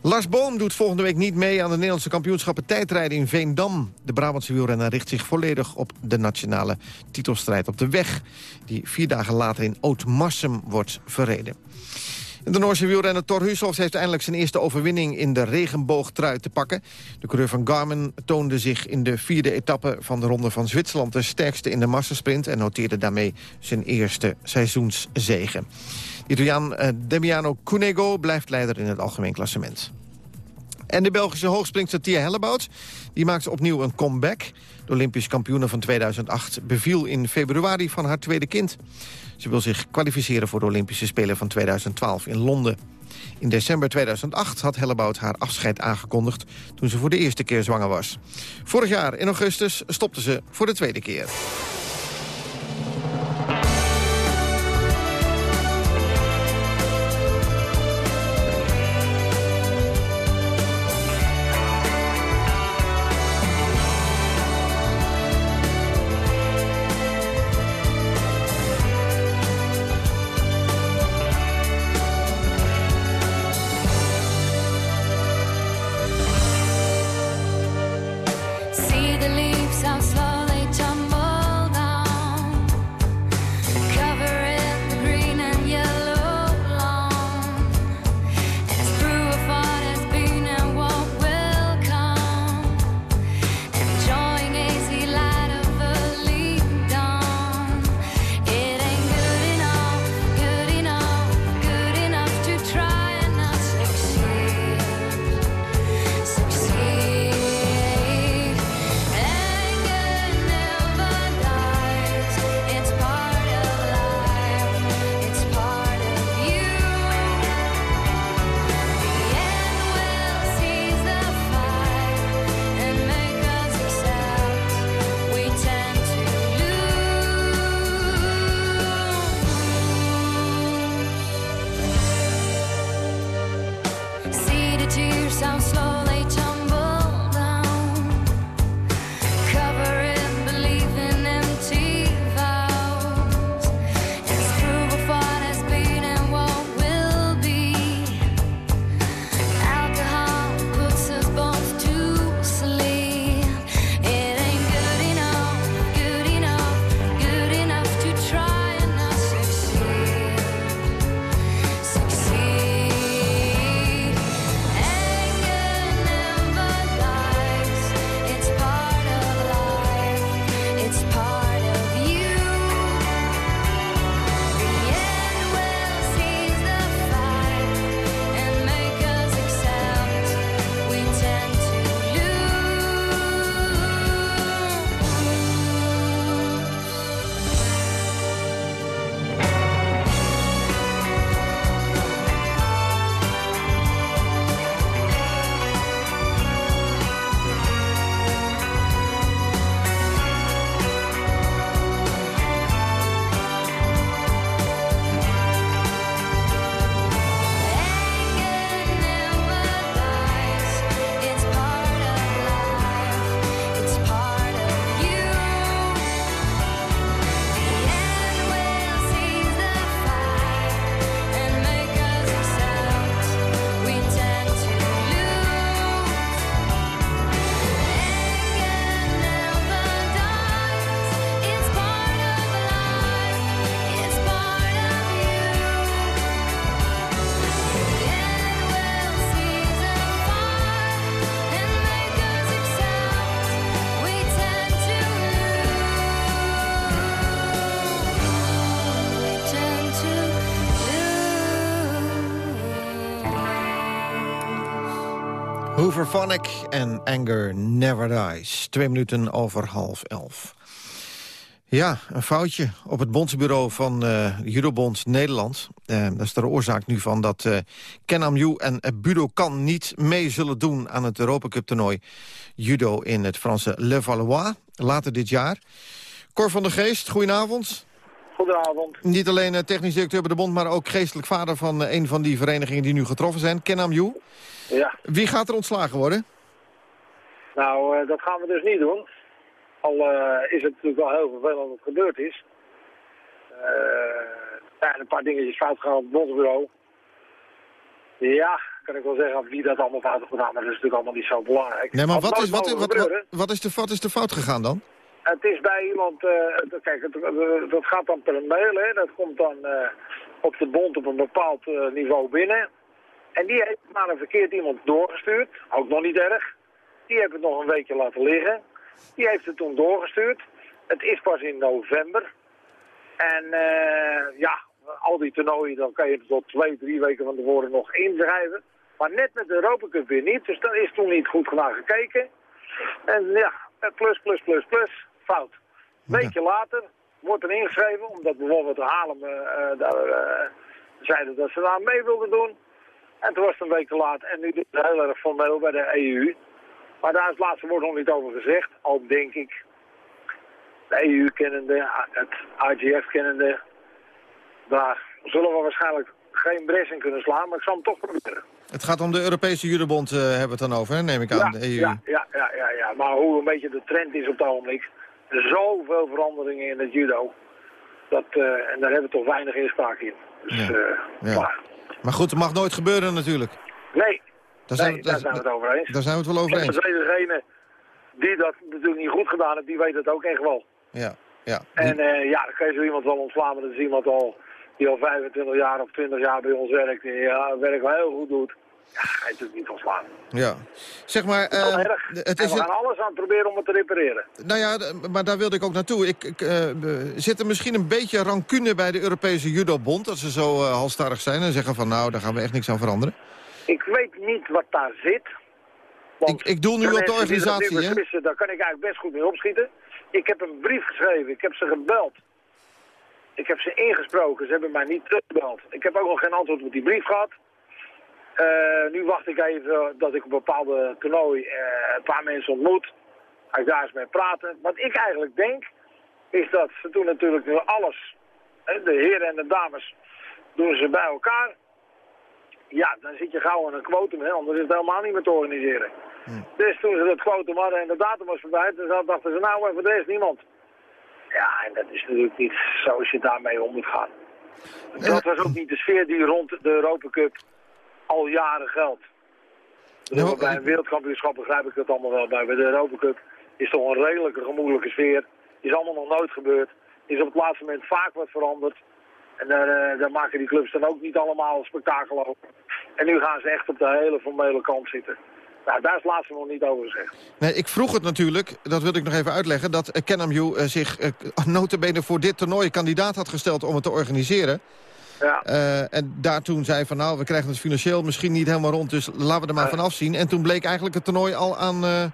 Lars Boom doet volgende week niet mee aan de Nederlandse kampioenschappen tijdrijden in Veendam. De Brabantse wielrenner richt zich volledig op de nationale titelstrijd op de weg... die vier dagen later in Oud-Marsum wordt verreden. De Noorse wielrenner Thor Hushovs heeft eindelijk zijn eerste overwinning in de regenboogtrui te pakken. De coureur van Garmin toonde zich in de vierde etappe van de Ronde van Zwitserland de sterkste in de massasprint en noteerde daarmee zijn eerste seizoenszege. De Italiaan eh, Demiano Cunego blijft leider in het algemeen klassement. En de Belgische hoogspringster Tia Hellebout die maakte opnieuw een comeback. De Olympisch kampioene van 2008 beviel in februari van haar tweede kind. Ze wil zich kwalificeren voor de Olympische Spelen van 2012 in Londen. In december 2008 had Hellebout haar afscheid aangekondigd... toen ze voor de eerste keer zwanger was. Vorig jaar in augustus stopte ze voor de tweede keer. Hooverphonic en Anger Never Dies. Twee minuten over half elf. Ja, een foutje op het bondsbureau van eh Judobond Nederland. Eh, dat is de oorzaak nu van dat eh Kenam Yu en Budokan niet mee zullen doen... aan het Europacup toernooi judo in het Franse Le Valois later dit jaar. Cor van der Geest, goedenavond. Goedenavond. Niet alleen technisch directeur bij de bond... maar ook geestelijk vader van een van die verenigingen die nu getroffen zijn, Kenam Yu. Ja, Wie gaat er ontslagen worden? nou, eh, dat gaan we dus niet doen. Al eh, is het natuurlijk wel heel vervelend dat het gebeurd is. Eh, er zijn een paar dingetjes fout gegaan op het bondsbureau. Ja, kan ik wel zeggen wie dat allemaal fout heeft gedaan, maar dat is natuurlijk allemaal niet zo belangrijk. Nee, maar wat is, wat, wat, wat, wat is de, wat is de fout gegaan dan? Het is bij iemand, kijk, het, dat gaat dan per mail, hè. dat komt dan op de bond op een bepaald niveau binnen. En die heeft naar een verkeerd iemand doorgestuurd, ook nog niet erg. Die heeft het nog een weekje laten liggen. Die heeft het toen doorgestuurd. Het is pas in november. En eh, ja, al die toernooien, dan kan je er tot twee, drie weken van tevoren nog inschrijven. Maar net met de Europa Cup weer niet, dus daar is toen niet goed naar gekeken. En ja, plus, plus, plus, plus, fout. Een weekje later wordt er ingeschreven, omdat bijvoorbeeld de Haarlem eh, daar eh, zeiden dat ze daar mee wilden doen. En toen was het een week te laat en nu is het heel erg formeel bij de EU. Maar daar is het laatste woord nog niet over gezegd, al denk ik. De EU kennende, het IGF kennende, daar zullen we waarschijnlijk geen bres in kunnen slaan, maar ik zal hem toch proberen. Het gaat om de Europese judobond, eh hebben we het dan over, hè? neem ik aan, Ja, de EU. ja, ja, ja, ja, ja. Maar hoe een beetje de trend is op het ogenblik. Zoveel veranderingen in het judo. Dat, eh, en daar hebben we toch weinig inspraak in. Dus, Ja. eh, Ja. maar- Maar goed, het mag nooit gebeuren natuurlijk. nee, Daar zijn, nee, we- daar zijn we het over eens. daar zijn we het wel over En eens. degene die dat natuurlijk niet goed gedaan heeft, die weet het ook echt wel. Ja, ja. En eh, ja, dan kan je zo iemand wel ontslaan, maar dat is iemand al, die al 25 jaar of 20 jaar bij ons werkt. En ja, werk wel heel goed doet. Ja, ga je natuurlijk niet ontslaan. ja. Zeg maar, Dat is eh, wel erg. het is we gaan alles aan het proberen om het te repareren. Nou ja, maar daar wilde ik ook naartoe. Ik, ik, eh, zit er misschien een beetje rancune bij de Europese judobond... dat ze zo halstarrig zijn en zeggen van... nou, daar gaan we echt niks aan veranderen. Ik weet niet wat daar zit. Want Ik, ik doe nu op de organisatie, hè? Daar kan ik eigenlijk best goed mee opschieten. Ik heb een brief geschreven, ik heb ze gebeld. Ik heb ze ingesproken, ze hebben mij niet teruggebeld. Ik heb ook nog geen antwoord op die brief gehad. Eh, nu wacht ik even dat ik op een bepaalde toernooi eh, een paar mensen ontmoet. Ga ik daar eens mee praten. Wat ik eigenlijk denk, is dat ze doen natuurlijk alles. hè, de heren en de dames doen ze bij elkaar. ja, dan zit je gauw aan een quotum, hè, anders is het helemaal niet meer te organiseren. Dus toen ze dat quotum hadden en de datum was voorbij, toen dachten ze, nou, en voor de rest niemand. Ja, en dat is natuurlijk niet zoals je daarmee om moet gaan. Dat was ook niet de sfeer die rond de Europa Cup al jaren geldt. Ik bedoel, bij een wereldkampioenschap begrijp ik dat allemaal wel. Bij de Europa Cup is toch een redelijke gemoedelijke sfeer. Is allemaal nog nooit gebeurd. Is op het laatste moment vaak wat veranderd. En daar, eh, daar maken die clubs dan ook niet allemaal spektakel over. En nu gaan ze echt op de hele formele kant zitten. Nou, daar is het laatste nog niet over gezegd. Nee, ik vroeg het natuurlijk, dat wil ik nog even uitleggen... dat eh, Kenamju eh, zich uh, notabene voor dit toernooi kandidaat had gesteld om het te organiseren. Ja. Eh, en daar toen zei van nou, we krijgen het financieel misschien niet helemaal rond... dus laten we er maar van afzien. En toen bleek eigenlijk het toernooi al aan, eh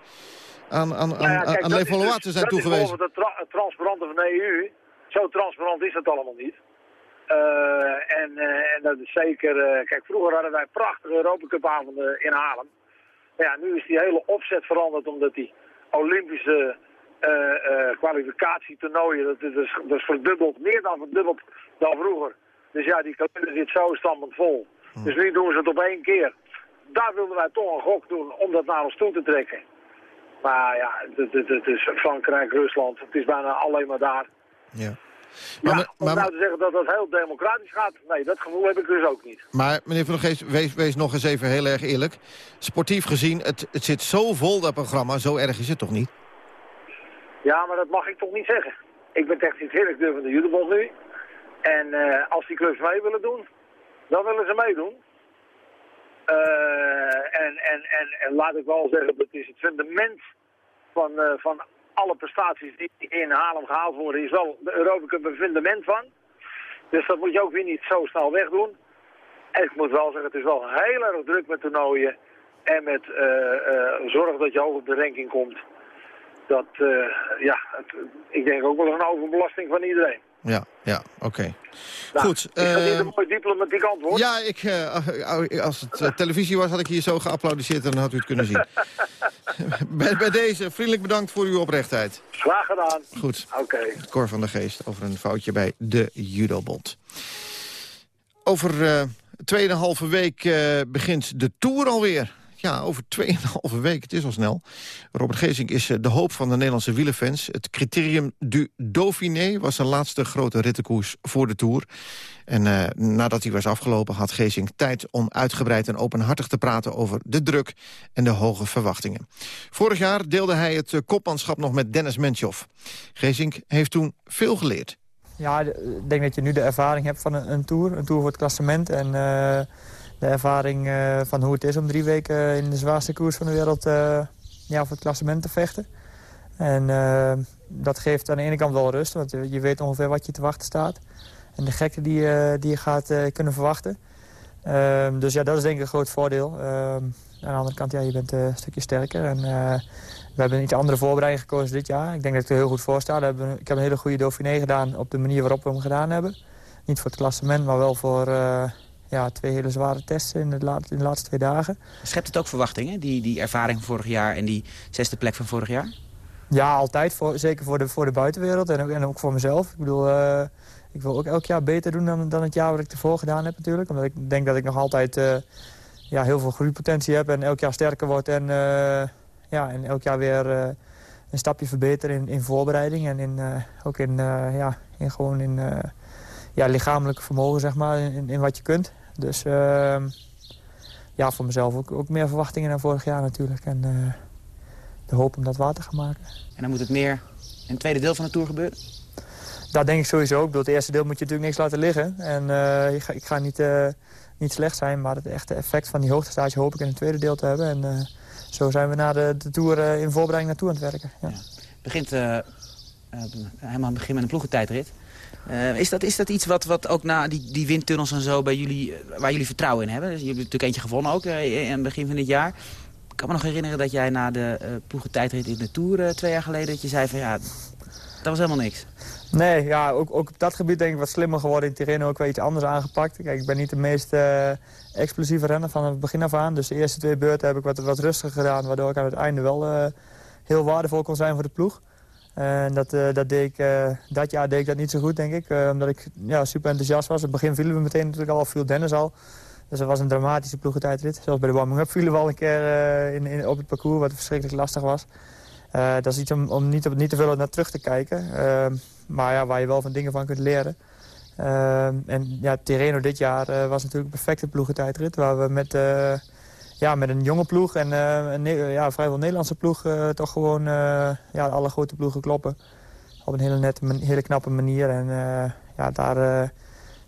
aan, aan, Nou ja, aan, kijk, dat dus- te zijn dat is toegewezen. het, tra- het transparante van de EU. Zo transparant is het allemaal niet. Eh, en, en dat is zeker... kijk, vroeger hadden wij prachtige Europa Cup avonden in Haarlem. Maar ja, nu is die hele opzet veranderd omdat die Olympische kwalificatietoernooien... Dat, is- dat, is, dat is verdubbeld, meer dan verdubbeld dan vroeger. Dus ja, die kalender zit zo stampend vol. Dus nu doen ze het op één keer. Daar wilden wij toch een gok doen om dat naar ons toe te trekken. Maar ja, het, het, het is Frankrijk, Rusland, het is bijna alleen maar daar. Ja. Ja, Maar, om maar, nou te zeggen dat dat heel democratisch gaat, nee, dat gevoel heb ik dus ook niet. maar meneer Van der Geest, wees, wees nog eens even heel erg eerlijk. Sportief gezien, het, het zit zo vol dat programma, zo erg is het toch niet? Ja, maar dat mag ik toch niet zeggen. Ik ben technisch directeur van de Judebond nu. En eh, als die clubs mee willen doen, dan willen ze meedoen. Eh, en, en, en, laat ik wel zeggen, dat is het fundament van, eh, van alle prestaties die in Haarlem gehaald worden, is wel de Europa Cup een fundament van. Dus dat moet je ook weer niet zo snel wegdoen. En ik moet wel zeggen, het is wel heel erg druk met toernooien. En met zorg dat je hoog op de ranking komt. Dat, ja, het, ik denk ook wel een overbelasting van iedereen. Ja, ja, oké. Nou, Goed. Is niet eh, een mooi diplomatiek antwoord? ja, ik, eh, als het eh, televisie was, had ik hier zo geapplaudisseerd en dan had u het kunnen zien. bij, bij deze, vriendelijk bedankt voor uw oprechtheid. Graag gedaan. Goed. Oké. Cor van der Geest over een foutje bij de Judobond. Over eh 2,5 week eh, begint de Tour alweer. Ja, over 2,5 week, het is al snel. Robert Geesink is eh, de hoop van de Nederlandse wielerfans. Het criterium du Dauphiné was zijn laatste grote rittenkoers voor de Tour. En eh, nadat hij was afgelopen had Geesink tijd om uitgebreid en openhartig te praten over de druk en de hoge verwachtingen. Vorig jaar deelde hij het eh, kopmanschap nog met Dennis Mentjoff. Geesink heeft toen veel geleerd. Ja, ik denk dat je nu de ervaring hebt van een, een tour. Een tour voor het klassement. En de ervaring eh, van hoe het is om drie weken in de zwaarste koers van de wereld eh, ja, voor het klassement te vechten. En eh, dat geeft aan de ene kant wel rust, want je weet ongeveer wat je te wachten staat. En de gekte die, die je gaat kunnen verwachten. Ehm, dus ja, dat is denk ik een groot voordeel. Ehm, aan de andere kant, ja, je bent een stukje sterker. En we hebben een iets andere voorbereiding gekozen dit jaar. Ik denk dat ik er heel goed voor sta. Ik heb een hele goede Dauphiné gedaan op de manier waarop we hem gedaan hebben. Niet voor het klassement, maar wel voor ja, twee hele zware tests in de, laat- in de laatste twee dagen. Schept het ook verwachtingen, die, die ervaring van vorig jaar en die zesde plek van vorig jaar? Ja, altijd. Voor, zeker voor de, voor de buitenwereld en ook, en ook voor mezelf. Ik bedoel, eh, ik wil ook elk jaar beter doen dan, dan het jaar wat ik ervoor gedaan heb natuurlijk. Omdat ik denk dat ik nog altijd eh, ja, heel veel groeipotentie heb en elk jaar sterker word. En, eh, ja, en elk jaar weer een stapje verbeteren in, in voorbereiding. En in, ook in, ja, in gewoon in ja, lichamelijke vermogen, zeg maar, in, in wat je kunt. Dus ehm, ja, voor mezelf ook, ook meer verwachtingen dan vorig jaar natuurlijk. En eh, de hoop om dat waar te gaan maken. En dan moet het meer in het tweede deel van de Tour gebeuren? Dat denk ik sowieso. Ik bedoel, het eerste deel moet je natuurlijk niks laten liggen. En eh, ik, ga, ik ga niet, eh, niet slecht zijn, maar het echte effect van die hoogtestage hoop ik in het tweede deel te hebben. En zo zijn we na de, de Tour in voorbereiding naartoe aan het werken. Ja. Het begint helemaal aan het begin met een ploegentijdrit. Eh, is, dat, is dat iets wat, wat ook na die, die windtunnels en zo bij jullie, eh, waar jullie vertrouwen in hebben? Dus jullie hebben natuurlijk eentje gewonnen ook eh, in het begin van dit jaar. Ik kan me nog herinneren dat jij na de eh ploegentijdrit in de Tour twee jaar geleden... dat je zei van ja, dat was helemaal niks. Nee, ja, ook, ook op dat gebied denk ik wat slimmer geworden in Tirreno. Ook wel iets anders aangepakt. Kijk, ik ben niet de meest explosieve renner van het begin af aan. Dus de eerste twee beurten heb ik wat, wat rustiger gedaan. Waardoor ik aan het einde wel heel waardevol kon zijn voor de ploeg. En dat, eh, dat, deed ik, eh, dat jaar deed ik dat niet zo goed, denk ik. eh, omdat ik ja, super enthousiast was. In het begin vielen we meteen natuurlijk al, viel Dennis al. Dus dat was een dramatische ploegentijdrit. Zoals bij de warming-up vielen we al een keer in, in, op het parcours, wat verschrikkelijk lastig was. Dat is iets om, om niet, niet te veel naar terug te kijken. Ehm, maar ja, waar je wel van dingen van kunt leren. Ehm, en ja, Tirreno dit jaar was natuurlijk een perfecte ploegentijdrit. Waar we met, ja, met een jonge ploeg en eh, een ne- ja, vrijwel Nederlandse ploeg... eh, toch gewoon eh, ja, alle grote ploegen kloppen. Op een hele nette, hele knappe manier. En eh, ja, daar, eh,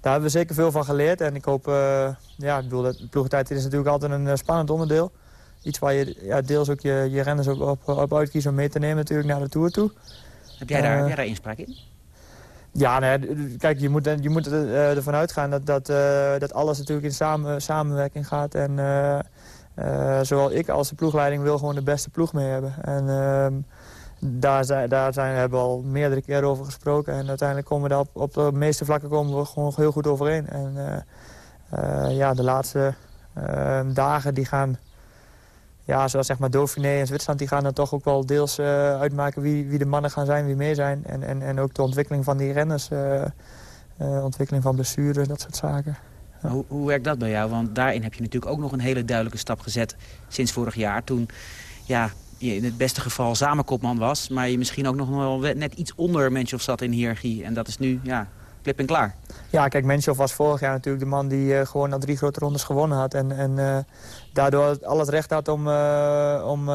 daar hebben we zeker veel van geleerd. En ik hoop, eh, ja, ik bedoel, dat ploegentijdrit is natuurlijk altijd een eh, spannend onderdeel. Iets waar je ja, deels ook je, je renners ook op, op uitkiest om mee te nemen natuurlijk naar de Tour toe. Heb jij daar, Eh, heb jij daar inspraak in? ja, nee, d- kijk, je moet, je moet er, ervan uitgaan dat, dat, eh, dat alles natuurlijk in samen, samenwerking gaat. En eh, eh, zowel ik als de ploegleiding wil gewoon de beste ploeg mee hebben. En ehm, daar, zijn, daar zijn, hebben we al meerdere keren over gesproken. En uiteindelijk komen we daar op, de meeste vlakken komen we gewoon heel goed overeen. En eh, eh, ja, de laatste ehm, dagen die gaan ja, zoals zeg maar Dauphiné en Zwitserland, die gaan dan toch ook wel deels eh, uitmaken wie, wie de mannen gaan zijn, wie mee zijn. En, en, en ook de ontwikkeling van die renners, eh, eh, ontwikkeling van blessures, dat soort zaken. Hoe, hoe werkt dat bij jou? Want daarin heb je natuurlijk ook nog een hele duidelijke stap gezet sinds vorig jaar. Toen ja, je in het beste geval samenkopman was, maar je misschien ook nog wel net iets onder Menschov zat in hiërarchie. En dat is nu ja, klip en klaar. Ja, kijk, Menschov was vorig jaar natuurlijk de man die eh, gewoon al drie grote rondes gewonnen had. En, en eh, daardoor al het recht had om, eh, om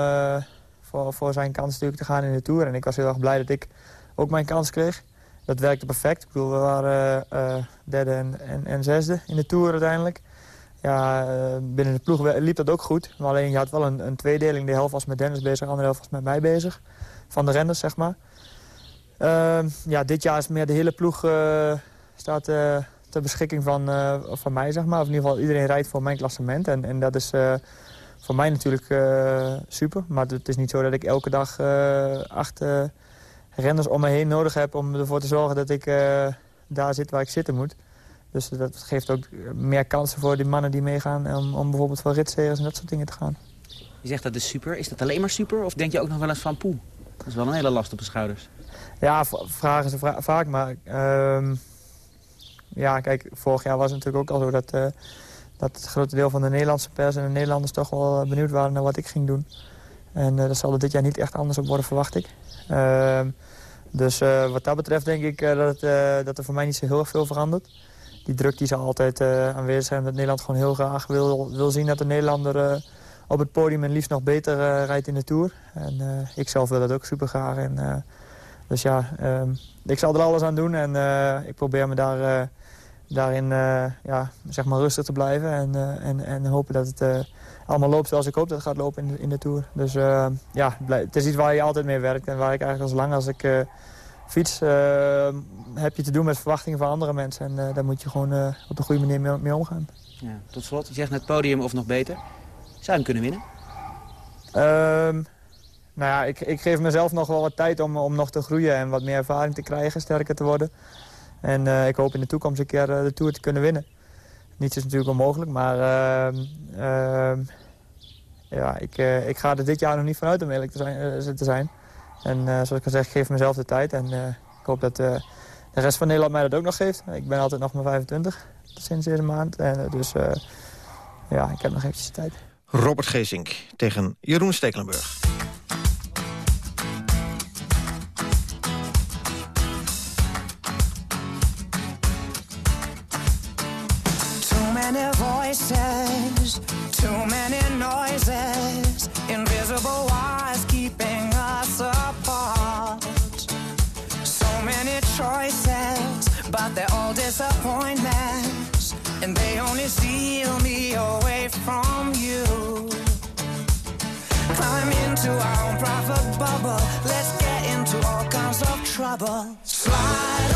voor, voor zijn kans natuurlijk te gaan in de Tour. En ik was heel erg blij dat ik ook mijn kans kreeg. Dat werkte perfect. Ik bedoel, we waren eh, eh, derde en, en, zesde in de Tour uiteindelijk. Ja, eh, binnen de ploeg liep dat ook goed. Maar alleen je had wel een, een tweedeling. De helft was met Dennis bezig, de andere helft was met mij bezig. Van de renners, zeg maar. Ehm, ja, dit jaar is meer de hele ploeg staat ter beschikking van, van mij, zeg maar. Of in ieder geval, iedereen rijdt voor mijn klassement. En, en dat is voor mij natuurlijk super. Maar het is niet zo dat ik elke dag acht eh, renners om me heen nodig heb... om ervoor te zorgen dat ik eh, daar zit waar ik zitten moet. Dus dat geeft ook meer kansen voor die mannen die meegaan... om, om bijvoorbeeld voor ritseries en dat soort dingen te gaan. Je zegt dat is super. Is dat alleen maar super? Of denk je ook nog wel eens van poe? Dat is wel een hele last op de schouders. Ja, vragen ze vra- vaak, maar... ehm, ja, kijk, vorig jaar was het natuurlijk ook al zo dat, eh, dat het grote deel van de Nederlandse pers en de Nederlanders toch wel eh, benieuwd waren naar wat ik ging doen. En eh, dat zal er dit jaar niet echt anders op worden, verwacht ik. Ehm, dus eh, wat dat betreft denk ik eh, dat, eh, dat er voor mij niet zo heel erg veel verandert. Die druk die zal altijd aanwezig zijn, omdat Nederland gewoon heel graag wil, wil zien dat de Nederlander op het podium en liefst nog beter rijdt in de Tour. En ik zelf wil dat ook super graag. En, dus ja, ehm, ik zal er alles aan doen en ik probeer me daar, daarin eh, ja, zeg maar rustig te blijven. En, eh, en, en hopen dat het eh, allemaal loopt zoals ik hoop dat het gaat lopen in de, in de Tour. Dus ja, het is iets waar je altijd mee werkt. En waar ik eigenlijk als lang als ik fiets, heb je te doen met verwachtingen van andere mensen. En daar moet je gewoon op de goede manier mee, mee omgaan. Ja, tot slot, je zegt net podium of nog beter. Zou je hem kunnen winnen? Ehm, nou ja, ik, ik geef mezelf nog wel wat tijd om, om nog te groeien en wat meer ervaring te krijgen, sterker te worden. En eh, ik hoop in de toekomst een keer eh, de Tour te kunnen winnen. Niets is natuurlijk onmogelijk, maar ehm, ehm, ja, ik, eh, ik ga er dit jaar nog niet vanuit om te zijn. te zijn. En zoals ik al zeg, geef mezelf de tijd en ik hoop dat de rest van Nederland mij dat ook nog geeft. Ik ben altijd nog maar 25 sinds deze maand, en, dus ja, ik heb nog eventjes de tijd. Robert Geesink tegen Jeroen Stekelenburg. Trouble. Slide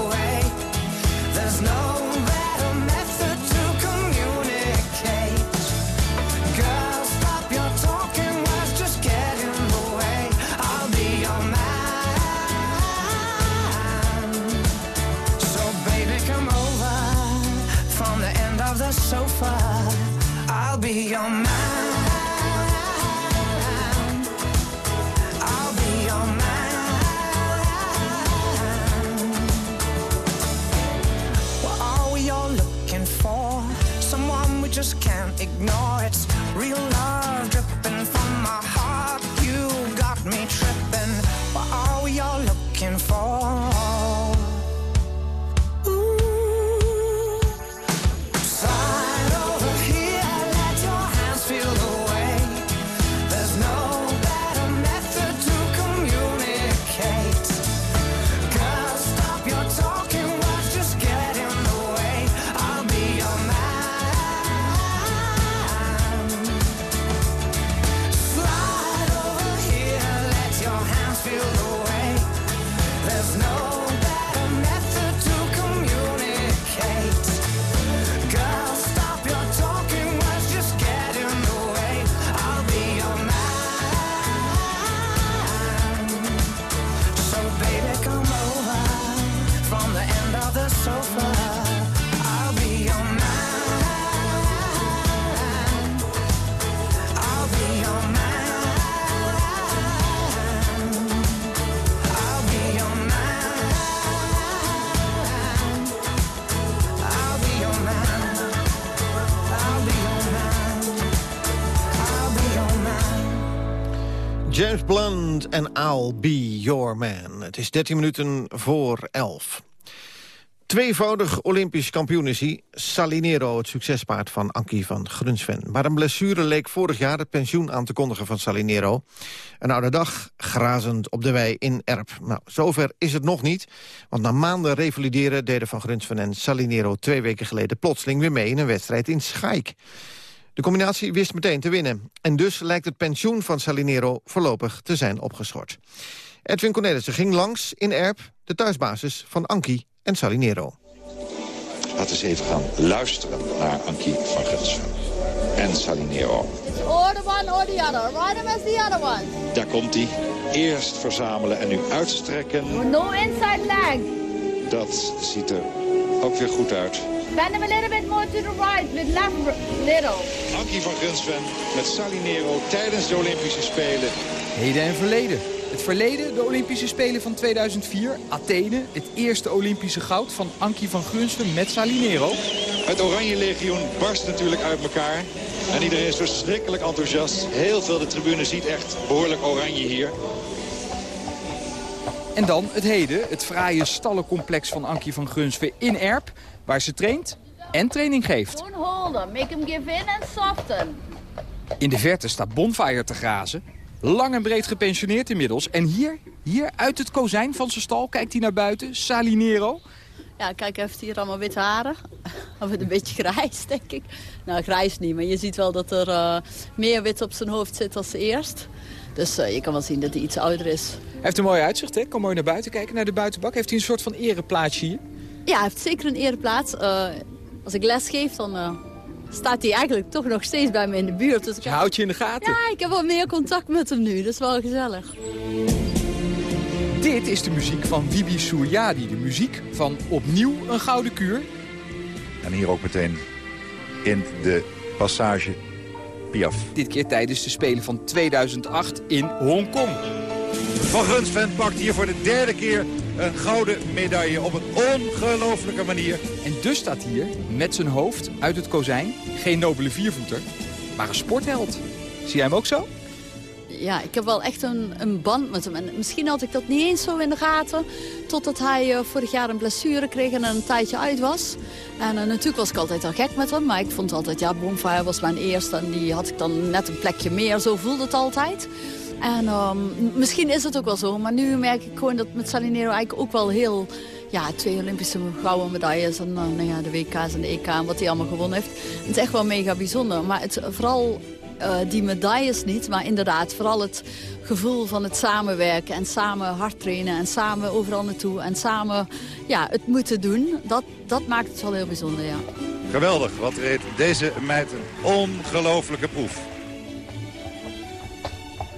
ignore. It's real love I'll Be Your Man. Het is 13 minuten voor 11. Tweevoudig Olympisch kampioen is hij. Salinero, het succespaard van Ankie van Grunsven. Maar een blessure leek vorig jaar het pensioen aan te kondigen van Salinero. Een oude dag, grazend op de wei in Erp. Nou, zover is het nog niet. Want na maanden revalideren deden van Grunsven en Salinero... twee weken geleden plotseling weer mee in een wedstrijd in Schaik. De combinatie wist meteen te winnen. En dus lijkt het pensioen van Salinero voorlopig te zijn opgeschort. Edwin Cornelissen ging langs in Erp, de thuisbasis van Ankie en Salinero. Laten we eens even gaan luisteren naar Ankie van Gunsven en Salinero. Or the one or the other. Ride him as the other one. Daar komt hij. Eerst verzamelen en nu uitstrekken. No inside leg. Dat ziet er ook weer goed uit. Bend him a little bit more to the right with left little. Ankie van Gunsven met Salinero tijdens de Olympische Spelen. Heden en verleden. Het verleden, de Olympische Spelen van 2004, Athene. Het eerste Olympische goud van Ankie van Grunsven met Salinero. Het Oranje Legioen barst natuurlijk uit elkaar. En iedereen is verschrikkelijk enthousiast. Heel veel de tribune ziet echt behoorlijk oranje hier. En dan het heden, het fraaie stallencomplex van Ankie van Grunsven in Erp. Waar ze traint en training geeft. Don't hold him. Make him give in and soften. In de verte staat Bonfire te grazen. Lang en breed gepensioneerd inmiddels. En hier, hier uit het kozijn van zijn stal kijkt hij naar buiten. Salinero. Ja, kijk, hij heeft hier allemaal witte haren. Wordt een beetje grijs, denk ik. Nou, grijs niet, maar je ziet wel dat er eh, meer wit op zijn hoofd zit als eerst. Dus eh, je kan wel zien dat hij iets ouder is. Hij heeft een mooi uitzicht, hè? Kan mooi naar buiten kijken, naar de buitenbak. Heeft hij een soort van ereplaatsje hier? Ja, hij heeft zeker een ereplaats. Eh, als ik les geef, dan eh, staat hij eigenlijk toch nog steeds bij me in de buurt. Dus Je houdt je in de gaten. Ja, ik heb wel meer contact met hem nu. Dat is wel gezellig. Dit is de muziek van Wibi Suryadi. De muziek van opnieuw een gouden kuur. En hier ook meteen in de passage Piaf. Dit keer tijdens de Spelen van 2008 in Hongkong. Van Gunsven pakt hier voor de derde keer een gouden medaille op een ongelofelijke manier. En dus staat hier, met zijn hoofd uit het kozijn, geen nobele viervoeter, maar een sportheld. Zie jij hem ook zo? Ja, ik heb wel echt een, een band met hem. En misschien had ik dat niet eens zo in de gaten... totdat hij eh, vorig jaar een blessure kreeg en een tijdje uit was. En eh, natuurlijk was ik altijd al gek met hem. Maar ik vond altijd, ja, Bonfire was mijn eerste... en die had ik dan net een plekje meer. Zo voelde het altijd. En ehm, misschien is het ook wel zo. Maar nu merk ik gewoon dat met Salinero eigenlijk ook wel heel... Ja, twee Olympische gouden medailles en eh, nou ja, de WK's en de EK en wat hij allemaal gewonnen heeft. Het is echt wel mega bijzonder. Maar het, vooral eh, die medailles niet, maar inderdaad vooral het gevoel van het samenwerken en samen hard trainen en samen overal naartoe en samen ja, het moeten doen. Dat, dat maakt het wel heel bijzonder, ja. Geweldig, wat reed deze meid een ongelofelijke proef.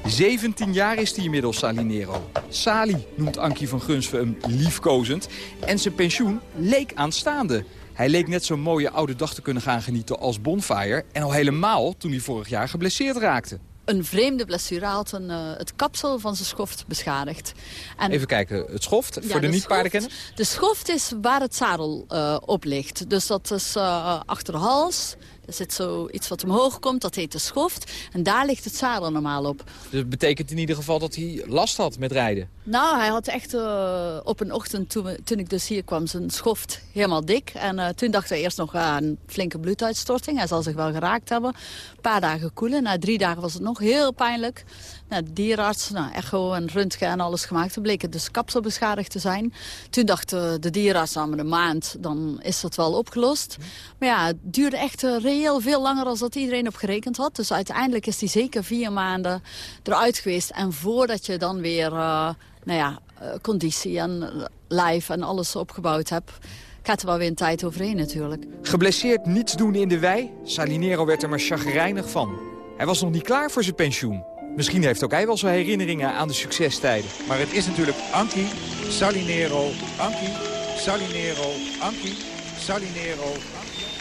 17 jaar is hij inmiddels, Salinero. Sali noemt Ankie van Gunsven hem liefkozend. En zijn pensioen leek aanstaande. Hij leek net zo'n mooie oude dag te kunnen gaan genieten als Bonfire. En al helemaal toen hij vorig jaar geblesseerd raakte. Een vreemde blessure had een, eh, het kapsel van zijn schoft beschadigd. En Even kijken, het schoft, Ja, voor de de niet-paardenkenners. De schoft is waar het zadel eh, op ligt. Dus dat is eh, achter de hals. Er zit zo iets wat omhoog komt, dat heet de schoft. En daar ligt het zadel normaal op. Dus dat betekent in ieder geval dat hij last had met rijden. Nou, hij had echt eh, op een ochtend toen, we- toen ik dus hier kwam zijn schoft helemaal dik. En eh, toen dacht hij eerst nog aan een flinke bloeduitstorting. Hij zal zich wel geraakt hebben. Een paar dagen koelen. Na drie dagen was het nog heel pijnlijk. Nou, de dierenarts, nou, echo en röntgen en alles gemaakt. Toen bleek het dus kapselbeschadigd te zijn. Toen dacht eh, de dierenarts, nou, een maand, dan is dat wel opgelost. Maar ja, het duurde echt eh, reëel veel langer dan dat iedereen op gerekend had. Dus uiteindelijk is hij zeker vier maanden eruit geweest. En voordat je dan weer, eh, nou ja, conditie en lijf en alles opgebouwd hebt... gaat er wel weer een tijd overheen natuurlijk. Geblesseerd niets doen in de wei? Salinero werd er maar chagrijnig van. Hij was nog niet klaar voor zijn pensioen. Misschien heeft ook hij wel zijn herinneringen aan de succestijden. Maar het is natuurlijk Anki, Salinero, Anki, Salinero, Anki, Salinero.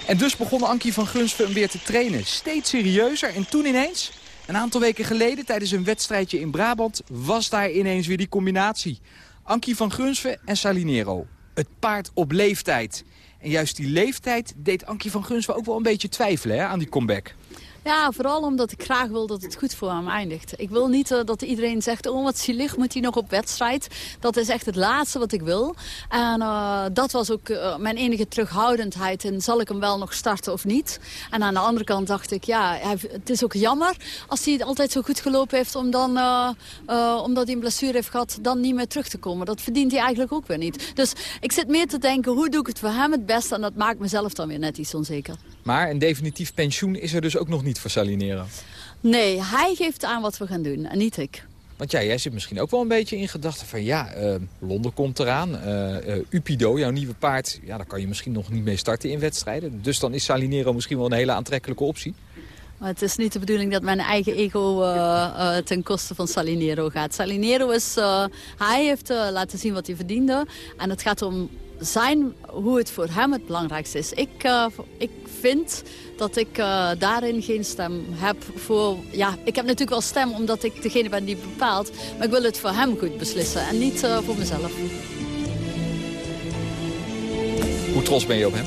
En dus begon Ankie van Gunsven weer te trainen. Steeds serieuzer en toen ineens, een aantal weken geleden... tijdens een wedstrijdje in Brabant, was daar ineens weer die combinatie. Ankie van Gunsven en Salinero. Het paard op leeftijd. En juist die leeftijd deed Ankie van Gunsven ook wel een beetje twijfelen hè, aan die comeback. Ja, vooral omdat ik graag wil dat het goed voor hem eindigt. Ik wil niet eh, dat iedereen zegt, oh wat zielig, moet hij nog op wedstrijd. Dat is echt het laatste wat ik wil. En eh, dat was ook eh, mijn enige terughoudendheid in, zal ik hem wel nog starten of niet? En aan de andere kant dacht ik, ja, het is ook jammer als hij het altijd zo goed gelopen heeft... Om dan, omdat hij een blessure heeft gehad, dan niet meer terug te komen. Dat verdient hij eigenlijk ook weer niet. Dus ik zit meer te denken, hoe doe ik het voor hem het beste? En dat maakt mezelf dan weer net iets onzeker. Maar een definitief pensioen is er dus ook nog niet voor Salinero. Nee, hij geeft aan wat we gaan doen en niet ik. Want ja, jij zit misschien ook wel een beetje in gedachten van... ja, eh, Londen komt eraan. eh, eh, Upido, jouw nieuwe paard, ja, daar kan je misschien nog niet mee starten in wedstrijden. Dus dan is Salinero misschien wel een hele aantrekkelijke optie. Maar het is niet de bedoeling dat mijn eigen ego ten koste van Salinero gaat. Salinero is, hij heeft laten zien wat hij verdiende. En het gaat om zijn, hoe het voor hem het belangrijkste is. Ik, ik vind dat ik eh, daarin geen stem heb voor... Ja, ik heb natuurlijk wel stem omdat ik degene ben die bepaalt. Maar ik wil het voor hem goed beslissen en niet eh, voor mezelf. Hoe trots ben je op hem?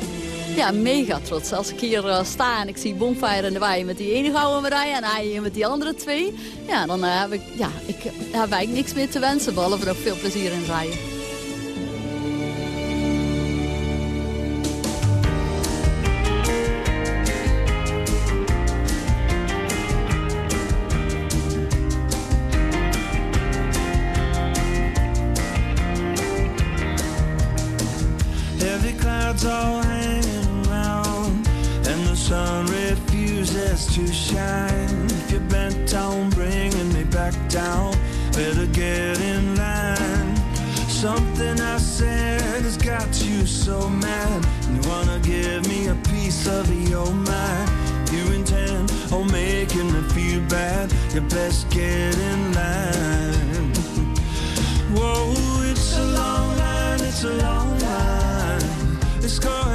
Ja, mega trots. Als ik hier eh, sta en ik zie Bonfire in de wei met die ene gouden medaille en hij met die andere twee. Ja, dan heb ik, ja, ik heb eigenlijk niks meer te wensen, behalve nog veel plezier in rijden. You so mad. You wanna give me a piece of your mind. You intend on making me feel bad. You best get in line. Whoa, it's a long line, it's a long line. It's going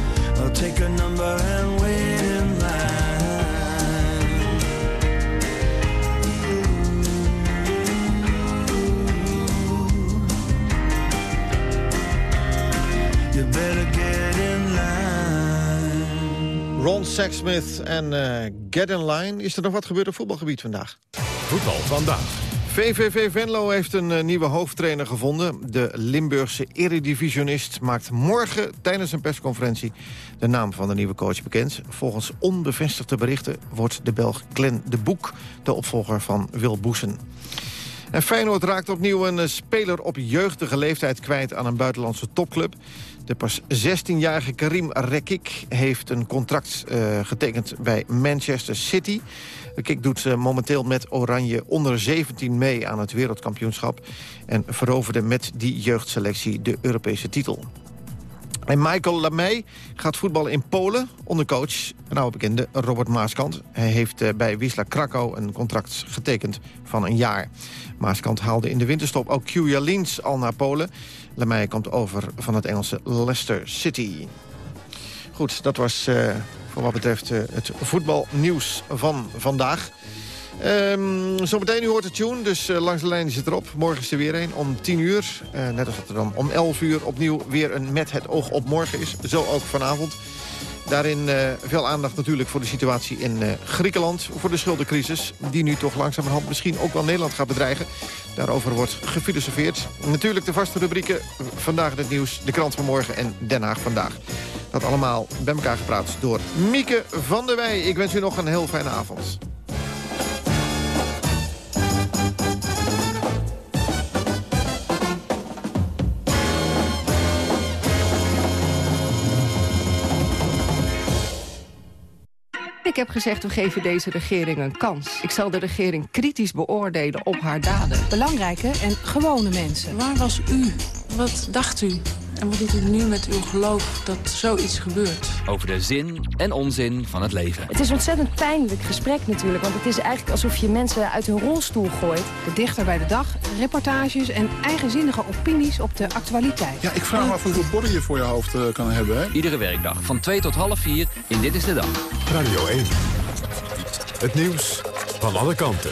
take a number and wait in line. You better get in line. Ron Sexsmith en eh, Get in Line. Is er nog wat gebeurd op voetbalgebied vandaag? Voetbal vandaag. VVV Venlo heeft een eh, nieuwe hoofdtrainer gevonden. De Limburgse eredivisionist maakt morgen tijdens een persconferentie... de naam van de nieuwe coach bekend. Volgens onbevestigde berichten wordt de Belg Glenn de Boek... de opvolger van Wil Boesen. En Feyenoord raakt opnieuw een eh, speler op jeugdige leeftijd kwijt aan een buitenlandse topclub. De pas 16-jarige Karim Rekik heeft een contract eh, getekend bij Manchester City. Rekik doet eh, momenteel met Oranje onder 17 mee aan het wereldkampioenschap... en veroverde met die jeugdselectie de Europese titel. En Michael Lamey gaat voetballen in Polen onder coach oude bekende Robert Maaskant. Hij heeft eh, bij Wisla Krakau een contract getekend van een jaar. Maaskant haalde in de winterstop ook Kjuja Lins al naar Polen. Lamey komt over van het Engelse Leicester City. Goed, dat was eh, voor wat betreft eh, het voetbalnieuws van vandaag. Ehm zometeen, u hoort de tune, dus eh, langs de lijn zit erop. Morgen is er weer een om 10 uur. Eh, net als dat er dan om 11 uur opnieuw weer een Met het oog op morgen is. Zo ook vanavond. Daarin eh, veel aandacht natuurlijk voor de situatie in eh, Griekenland. Voor de schuldencrisis, die nu toch langzamerhand misschien ook wel Nederland gaat bedreigen. Daarover wordt gefilosofeerd. Natuurlijk de vaste rubrieken. Vandaag het nieuws, de krant van morgen en Den Haag vandaag. Dat allemaal bij elkaar gepraat door Mieke van der Wij. Ik wens u nog een heel fijne avond. Ik heb gezegd, we geven deze regering een kans. Ik zal de regering kritisch beoordelen op haar daden. Belangrijke en gewone mensen. Waar was u? Wat dacht u? En wat doet u nu met uw geloof dat zoiets gebeurt? Over de zin en onzin van het leven. Het is een ontzettend pijnlijk gesprek natuurlijk. Want het is eigenlijk alsof je mensen uit hun rolstoel gooit. De dichter bij de dag, reportages en eigenzinnige opinies op de actualiteit. Ja, ik vraag me af hoeveel bodden je voor je hoofd eh, kan hebben. Hè? Iedere werkdag van 2 tot half 4 in Dit is de Dag. Radio 1. Het nieuws van alle kanten.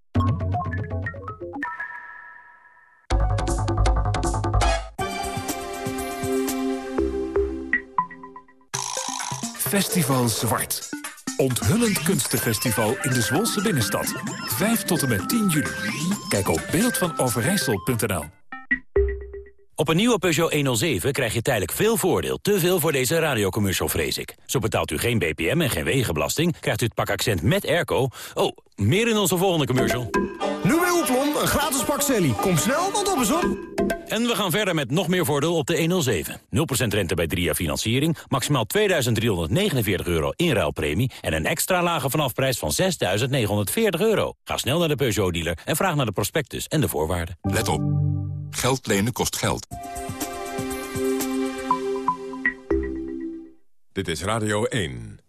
Festival Zwart. Onthullend kunstenfestival in de Zwolse binnenstad. 5 tot en met 10 juli. Kijk op beeldvanoverijssel.nl Op een nieuwe Peugeot 107 krijg je tijdelijk veel voordeel. Te veel voor deze radiocommercial, vrees ik. Zo betaalt u geen BPM en geen wegenbelasting. Krijgt u het pak accent met airco. Oh, meer in onze volgende commercial. Nu bij Oeplon, een gratis pak Sally. Kom snel, want op is op. En we gaan verder met nog meer voordeel op de 107. 0% rente bij 3 jaar financiering, maximaal 2.349 euro inruilpremie... en een extra lage vanafprijs van 6.940 euro. Ga snel naar de Peugeot-dealer en vraag naar de prospectus en de voorwaarden. Let op. Geld lenen kost geld. Dit is Radio 1.